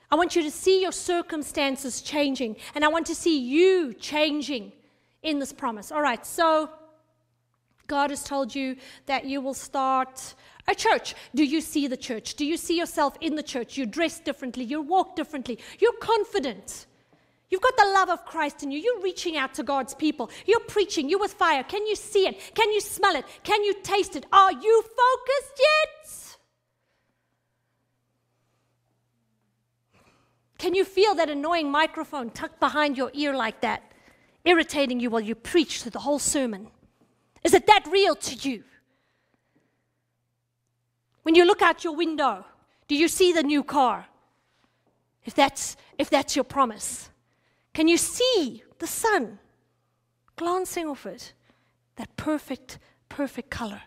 I want you to see your circumstances changing, and I want to see you changing in this promise. All right, so God has told you that you will start a church. Do you see the church? Do you see yourself in the church? You dress differently, you walk differently, you're confident. You've got the love of Christ in you. You're reaching out to God's people. You're preaching. You're with fire. Can you see it? Can you smell it? Can you taste it? Are you focused yet? Can you feel that annoying microphone tucked behind your ear like that, irritating you while you preach through the whole sermon? Is it that real to you? When you look out your window, do you see the new car? If that's, if that's your promise. Can you see the sun glancing off it? That perfect, perfect color.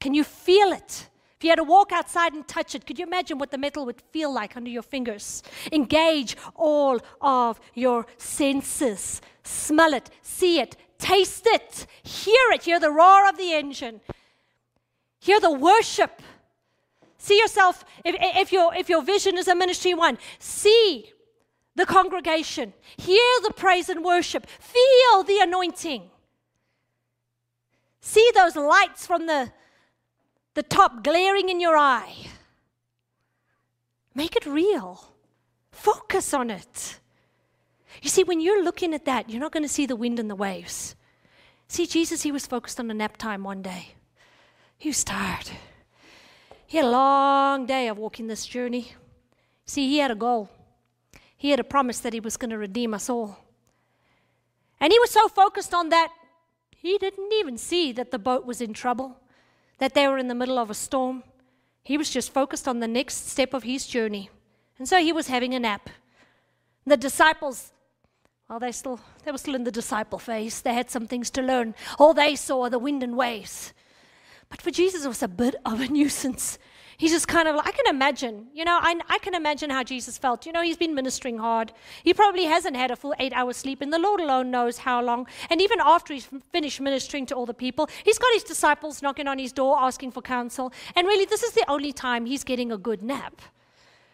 Can you feel it? If you had to walk outside and touch it, could you imagine what the metal would feel like under your fingers? Engage all of your senses. Smell it, see it, taste it, hear it, hear the roar of the engine. Hear the worship. See yourself, if, if, your, if your vision is a ministry one, see the congregation, hear the praise and worship, feel the anointing. See those lights from the, the top glaring in your eye. Make it real. Focus on it. You see, when you're looking at that, you're not going to see the wind and the waves. See, Jesus, he was focused on a nap time one day. He was tired. He had a long day of walking this journey. See, he had a goal. He had a promise that he was going to redeem us all. And he was so focused on that, he didn't even see that the boat was in trouble, that they were in the middle of a storm. He was just focused on the next step of his journey. And so he was having a nap. The disciples, well, they still they were still in the disciple phase. They had some things to learn. All they saw were the wind and waves. But for Jesus, it was a bit of a nuisance. He's just kind of, like, I can imagine, you know, I, I can imagine how Jesus felt. You know, he's been ministering hard. He probably hasn't had a full eight hours sleep, and the Lord alone knows how long. And even after he's finished ministering to all the people, he's got his disciples knocking on his door asking for counsel. And really, this is the only time he's getting a good nap.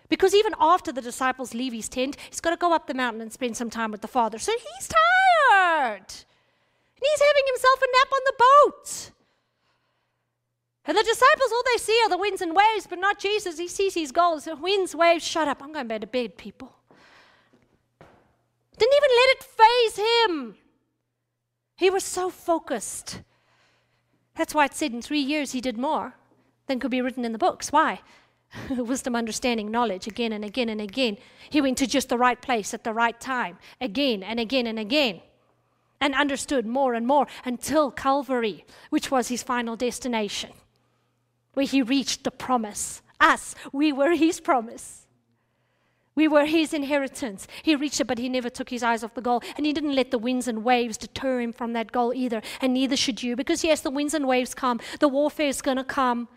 Because even after the disciples leave his tent, he's got to go up the mountain and spend some time with the Father. So he's tired. And he's having himself a nap on the boat. And the disciples, all they see are the winds and waves, but not Jesus. He sees his goals. Winds, waves, shut up. I'm going back to bed, people. Didn't even let it faze him. He was so focused. That's why it said in three years he did more than could be written in the books. Why? (laughs) Wisdom, understanding, knowledge, again and again and again. He went to just the right place at the right time, again and again and again, and understood more and more until Calvary, which was his final destination where he reached the promise. Us, we were his promise. We were his inheritance. He reached it, but he never took his eyes off the goal. And he didn't let the winds and waves deter him from that goal either. And neither should you. Because yes, the winds and waves come. The warfare is going to come.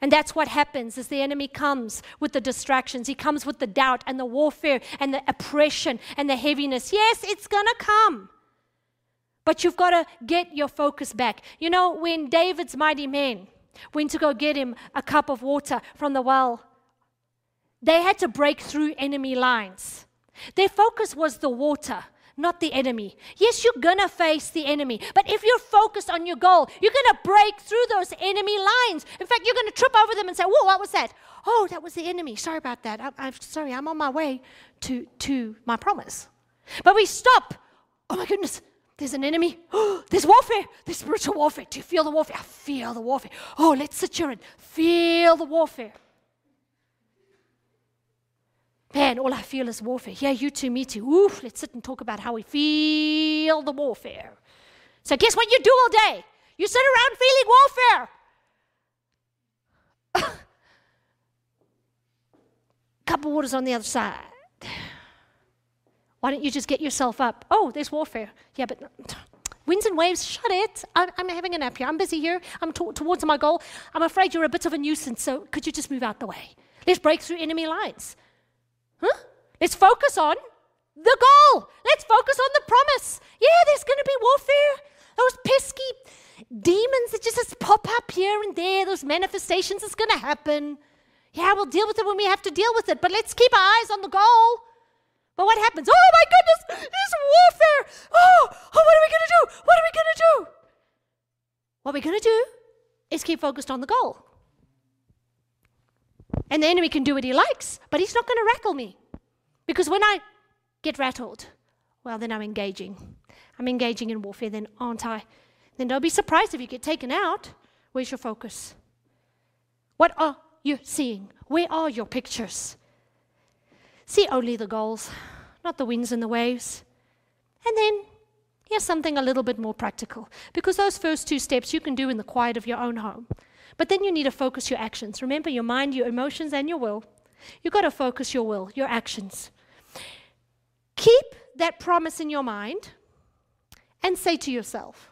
And that's what happens as the enemy comes with the distractions. He comes with the doubt and the warfare and the oppression and the heaviness. Yes, it's going to come. But you've got to get your focus back. You know, when David's mighty men went to go get him a cup of water from the well. They had to break through enemy lines. Their focus was the water, not the enemy. Yes, you're going to face the enemy, but if you're focused on your goal, you're going to break through those enemy lines. In fact, you're going to trip over them and say, Whoa, what was that? Oh, that was the enemy. Sorry about that. I, am sorry, I'm on my way to, to my promise. But we stop. Oh my goodness, there's an enemy. (gasps) There's warfare. There's spiritual warfare. Do you feel the warfare? I feel the warfare. Oh, let's sit here and feel the warfare. Man, all I feel is warfare. Yeah, you too, me too. Oof, let's sit and talk about how we feel the warfare. So, guess what you do all day? You sit around feeling warfare. (laughs) Cup of water's on the other side. Why don't you just get yourself up? Oh, there's warfare. Yeah, but (tsk) winds and waves, shut it. I'm, I'm having a nap here. I'm busy here. I'm to- towards my goal. I'm afraid you're a bit of a nuisance, so could you just move out the way? Let's break through enemy lines. Huh? Let's focus on the goal. Let's focus on the promise. Yeah, there's going to be warfare. Those pesky demons that just pop up here and there, those manifestations it's going to happen. Yeah, we'll deal with it when we have to deal with it, but let's keep our eyes on the goal. But what happens? Oh my goodness, there's warfare. Oh, oh what are we going to do? What are we going to do? What we're going to do is keep focused on the goal. And the enemy can do what he likes, but he's not going to rattle me. Because when I get rattled, well, then I'm engaging. I'm engaging in warfare, then aren't I? Then don't be surprised if you get taken out. Where's your focus? What are you seeing? Where are your pictures? See only the goals, not the winds and the waves. And then here's something a little bit more practical, because those first two steps you can do in the quiet of your own home. But then you need to focus your actions. Remember your mind, your emotions, and your will. You've got to focus your will, your actions. Keep that promise in your mind and say to yourself,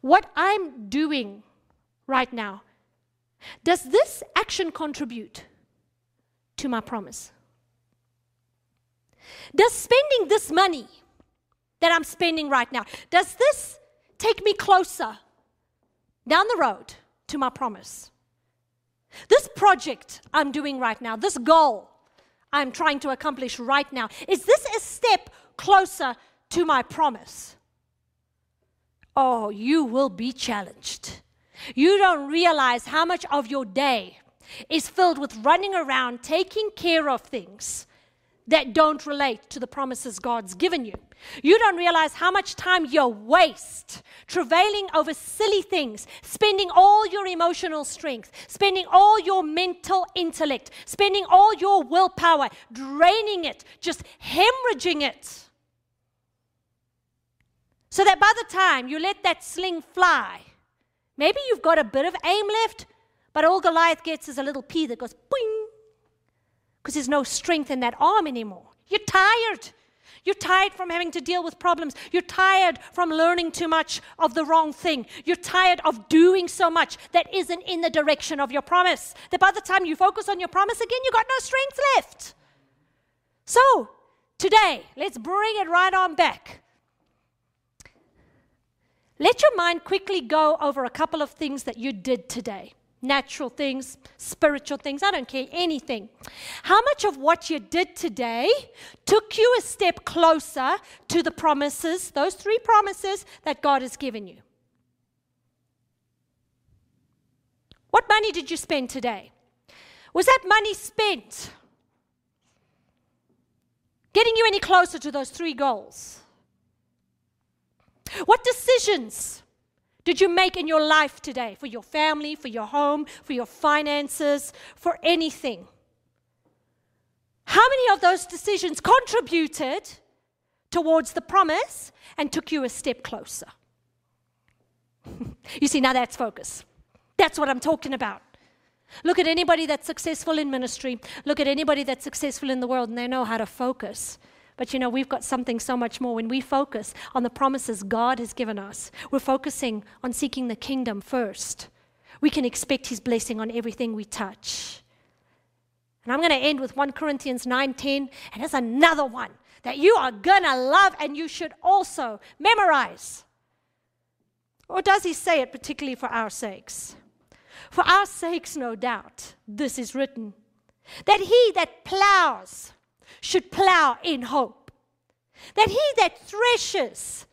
What I'm doing right now, does this action contribute to my promise? Does spending this money that I'm spending right now, does this take me closer down the road to my promise? This project I'm doing right now, this goal I'm trying to accomplish right now, is this a step closer to my promise? Oh, you will be challenged. You don't realize how much of your day is filled with running around taking care of things that don't relate to the promises God's given you. You don't realize how much time you waste travailing over silly things, spending all your emotional strength, spending all your mental intellect, spending all your willpower, draining it, just hemorrhaging it. So that by the time you let that sling fly, maybe you've got a bit of aim left, but all Goliath gets is a little pea that goes boing because there's no strength in that arm anymore. You're tired. You're tired from having to deal with problems. You're tired from learning too much of the wrong thing. You're tired of doing so much that isn't in the direction of your promise. That by the time you focus on your promise again, you got no strength left. So, today, let's bring it right on back. Let your mind quickly go over a couple of things that you did today natural things, spiritual things, I don't care, anything. How much of what you did today took you a step closer to the promises, those three promises that God has given you? What money did you spend today? Was that money spent getting you any closer to those three goals? What decisions did you make in your life today for your family, for your home, for your finances, for anything? How many of those decisions contributed towards the promise and took you a step closer? (laughs) you see, now that's focus. That's what I'm talking about. Look at anybody that's successful in ministry. Look at anybody that's successful in the world, and they know how to focus. But you know, we've got something so much more. When we focus on the promises God has given us, we're focusing on seeking the kingdom first. We can expect His blessing on everything we touch. And I'm going to end with 1 Corinthians 9:10, and there's another one that you are going to love and you should also memorize. Or does he say it particularly for our sakes? For our sakes, no doubt, this is written that he that plows should plow in hope. That he that threshes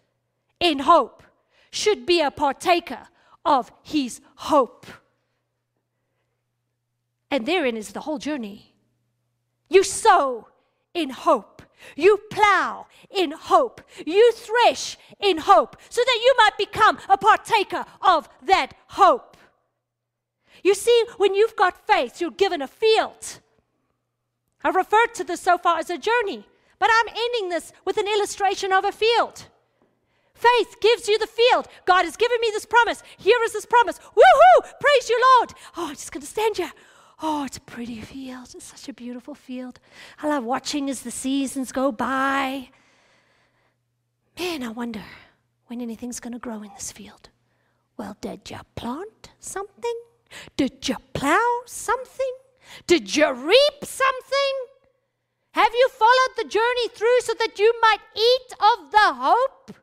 in hope should be a partaker of his hope. And therein is the whole journey. You sow in hope. You plow in hope. You thresh in hope so that you might become a partaker of that hope. You see, when you've got faith, you're given a field. I've referred to this so far as a journey, but I'm ending this with an illustration of a field. Faith gives you the field. God has given me this promise. Here is this promise. Woohoo! Praise you, Lord. Oh, I'm just going to stand here. Oh, it's a pretty field. It's such a beautiful field. I love watching as the seasons go by. Man, I wonder when anything's going to grow in this field. Well, did you plant something? Did you plow something? Did you reap something? Have you followed the journey through so that you might eat of the hope?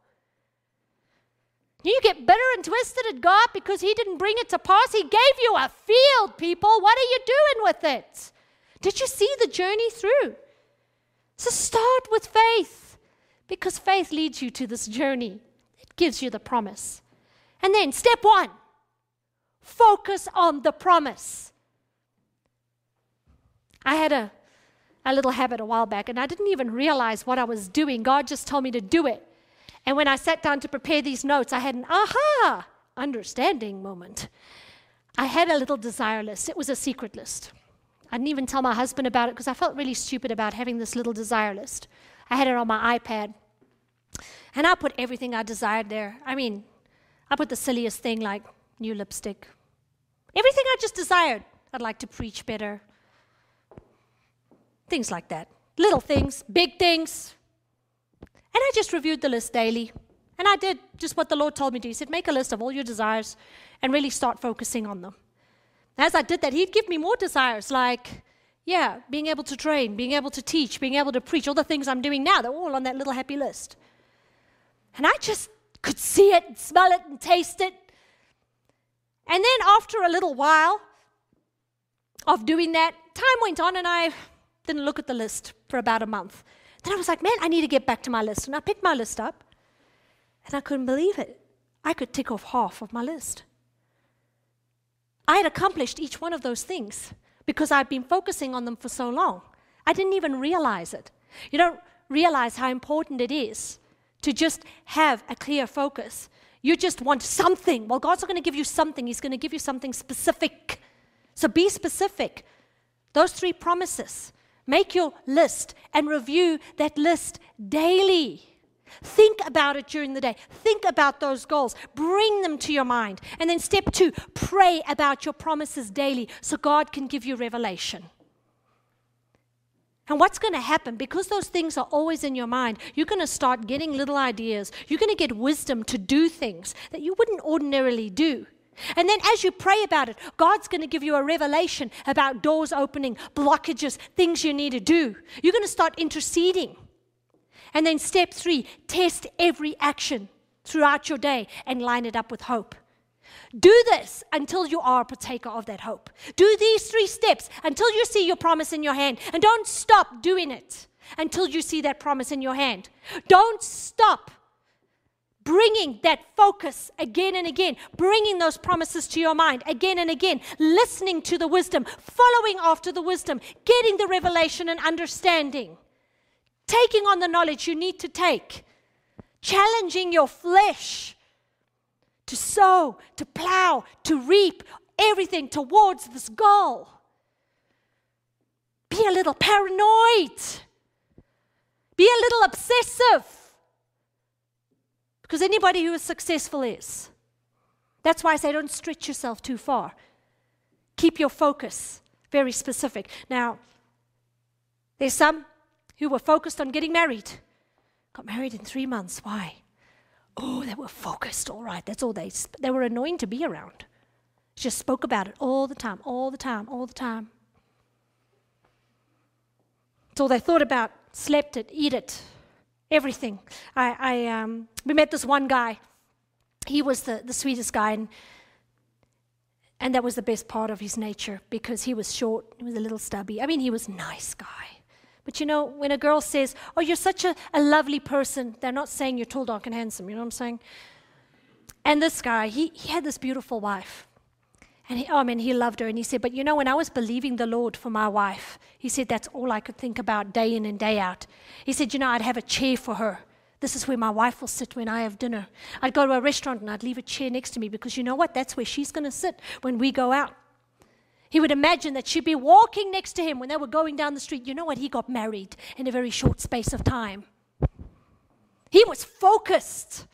You get bitter and twisted at God because He didn't bring it to pass. He gave you a field, people. What are you doing with it? Did you see the journey through? So start with faith because faith leads you to this journey, it gives you the promise. And then, step one focus on the promise. I had a, a little habit a while back, and I didn't even realize what I was doing. God just told me to do it. And when I sat down to prepare these notes, I had an aha understanding moment. I had a little desire list, it was a secret list. I didn't even tell my husband about it because I felt really stupid about having this little desire list. I had it on my iPad. And I put everything I desired there. I mean, I put the silliest thing like new lipstick. Everything I just desired. I'd like to preach better. Things like that. Little things, big things. And I just reviewed the list daily. And I did just what the Lord told me to. He said, make a list of all your desires and really start focusing on them. As I did that, He'd give me more desires like, yeah, being able to train, being able to teach, being able to preach, all the things I'm doing now, they're all on that little happy list. And I just could see it and smell it and taste it. And then after a little while of doing that, time went on and I didn't look at the list for about a month. Then I was like, man, I need to get back to my list. And I picked my list up and I couldn't believe it. I could tick off half of my list. I had accomplished each one of those things because I'd been focusing on them for so long. I didn't even realize it. You don't realize how important it is to just have a clear focus. You just want something. Well, God's not going to give you something, He's going to give you something specific. So be specific. Those three promises. Make your list and review that list daily. Think about it during the day. Think about those goals. Bring them to your mind. And then, step two, pray about your promises daily so God can give you revelation. And what's going to happen? Because those things are always in your mind, you're going to start getting little ideas. You're going to get wisdom to do things that you wouldn't ordinarily do. And then as you pray about it, God's going to give you a revelation about doors opening, blockages, things you need to do. You're going to start interceding. And then step three, test every action throughout your day and line it up with hope. Do this until you are a partaker of that hope. Do these three steps until you see your promise in your hand. And don't stop doing it until you see that promise in your hand. Don't stop bringing that focus again and again, bringing those promises to your mind again and again, listening to the wisdom, following after the wisdom, getting the revelation and understanding taking on the knowledge you need to take, challenging your flesh to sow, to plow, to reap, everything towards this goal. Be a little paranoid. Be a little obsessive. Because anybody who is successful is. That's why I say don't stretch yourself too far. Keep your focus very specific. Now, there's some who were focused on getting married. Got married in three months. Why? Oh, they were focused. All right, that's all they. They were annoying to be around. Just spoke about it all the time, all the time, all the time. It's all they thought about. Slept it, eat it, everything. I, I um, we met this one guy. He was the, the sweetest guy, and and that was the best part of his nature because he was short, he was a little stubby. I mean, he was a nice guy. But you know, when a girl says, Oh, you're such a, a lovely person, they're not saying you're tall, dark, and handsome. You know what I'm saying? And this guy, he, he had this beautiful wife. And he, oh, I mean, he loved her. And he said, But you know, when I was believing the Lord for my wife, he said, That's all I could think about day in and day out. He said, You know, I'd have a chair for her. This is where my wife will sit when I have dinner. I'd go to a restaurant and I'd leave a chair next to me because you know what? That's where she's going to sit when we go out. He would imagine that she'd be walking next to him when they were going down the street. You know what? He got married in a very short space of time. He was focused.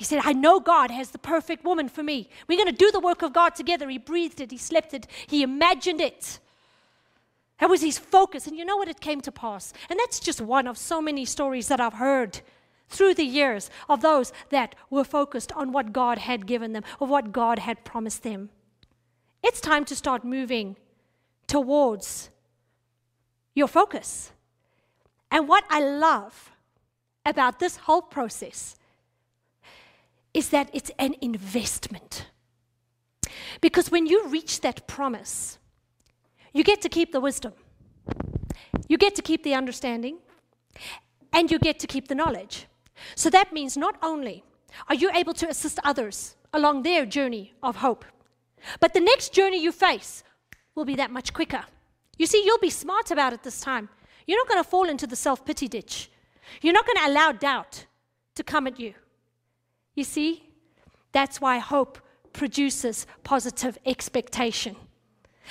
He said, I know God has the perfect woman for me. We're going to do the work of God together. He breathed it, he slept it, he imagined it. That was his focus. And you know what? It came to pass. And that's just one of so many stories that I've heard through the years of those that were focused on what God had given them, of what God had promised them. It's time to start moving towards your focus. And what I love about this whole process is that it's an investment. Because when you reach that promise, you get to keep the wisdom, you get to keep the understanding, and you get to keep the knowledge. So that means not only are you able to assist others along their journey of hope, but the next journey you face will be that much quicker. You see, you'll be smart about it this time. You're not going to fall into the self pity ditch. You're not going to allow doubt to come at you. You see, that's why hope produces positive expectation.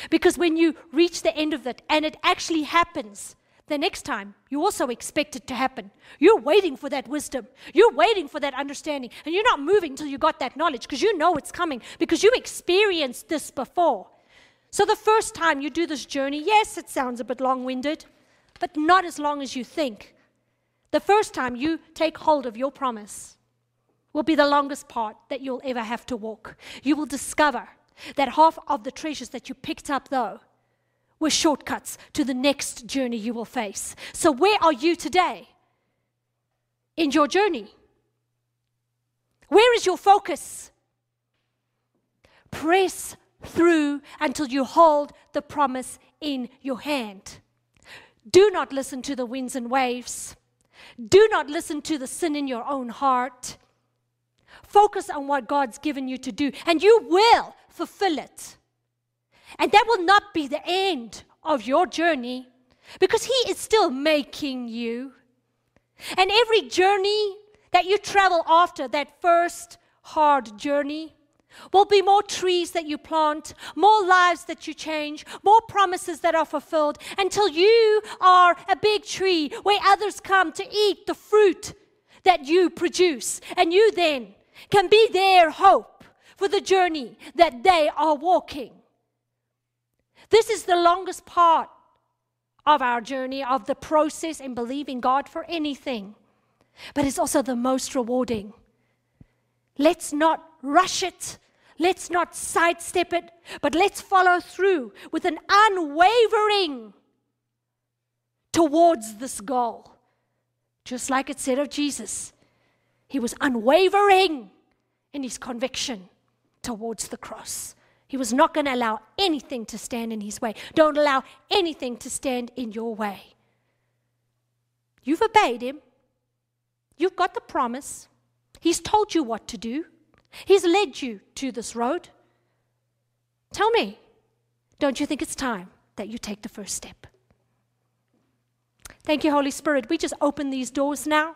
Because when you reach the end of it and it actually happens, the next time you also expect it to happen. You're waiting for that wisdom. You're waiting for that understanding. And you're not moving till you got that knowledge because you know it's coming because you experienced this before. So the first time you do this journey, yes, it sounds a bit long winded, but not as long as you think. The first time you take hold of your promise will be the longest part that you'll ever have to walk. You will discover that half of the treasures that you picked up, though, were shortcuts to the next journey you will face. So, where are you today in your journey? Where is your focus? Press through until you hold the promise in your hand. Do not listen to the winds and waves. Do not listen to the sin in your own heart. Focus on what God's given you to do, and you will fulfill it. And that will not be the end of your journey because He is still making you. And every journey that you travel after that first hard journey will be more trees that you plant, more lives that you change, more promises that are fulfilled until you are a big tree where others come to eat the fruit that you produce. And you then can be their hope for the journey that they are walking. This is the longest part of our journey, of the process in believing God for anything. But it's also the most rewarding. Let's not rush it. Let's not sidestep it, but let's follow through with an unwavering towards this goal. Just like it said of Jesus, he was unwavering in his conviction towards the cross. He was not going to allow anything to stand in his way. Don't allow anything to stand in your way. You've obeyed him, you've got the promise. He's told you what to do, he's led you to this road. Tell me, don't you think it's time that you take the first step? Thank you, Holy Spirit. We just open these doors now.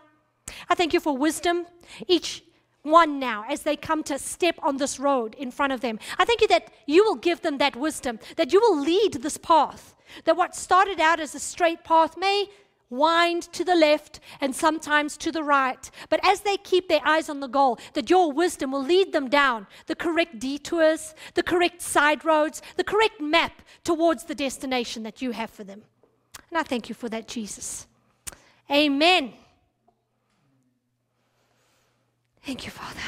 I thank you for wisdom. Each one now as they come to step on this road in front of them. I thank you that you will give them that wisdom, that you will lead this path, that what started out as a straight path may wind to the left and sometimes to the right. But as they keep their eyes on the goal, that your wisdom will lead them down the correct detours, the correct side roads, the correct map towards the destination that you have for them. And I thank you for that, Jesus. Amen. Thank you, Father.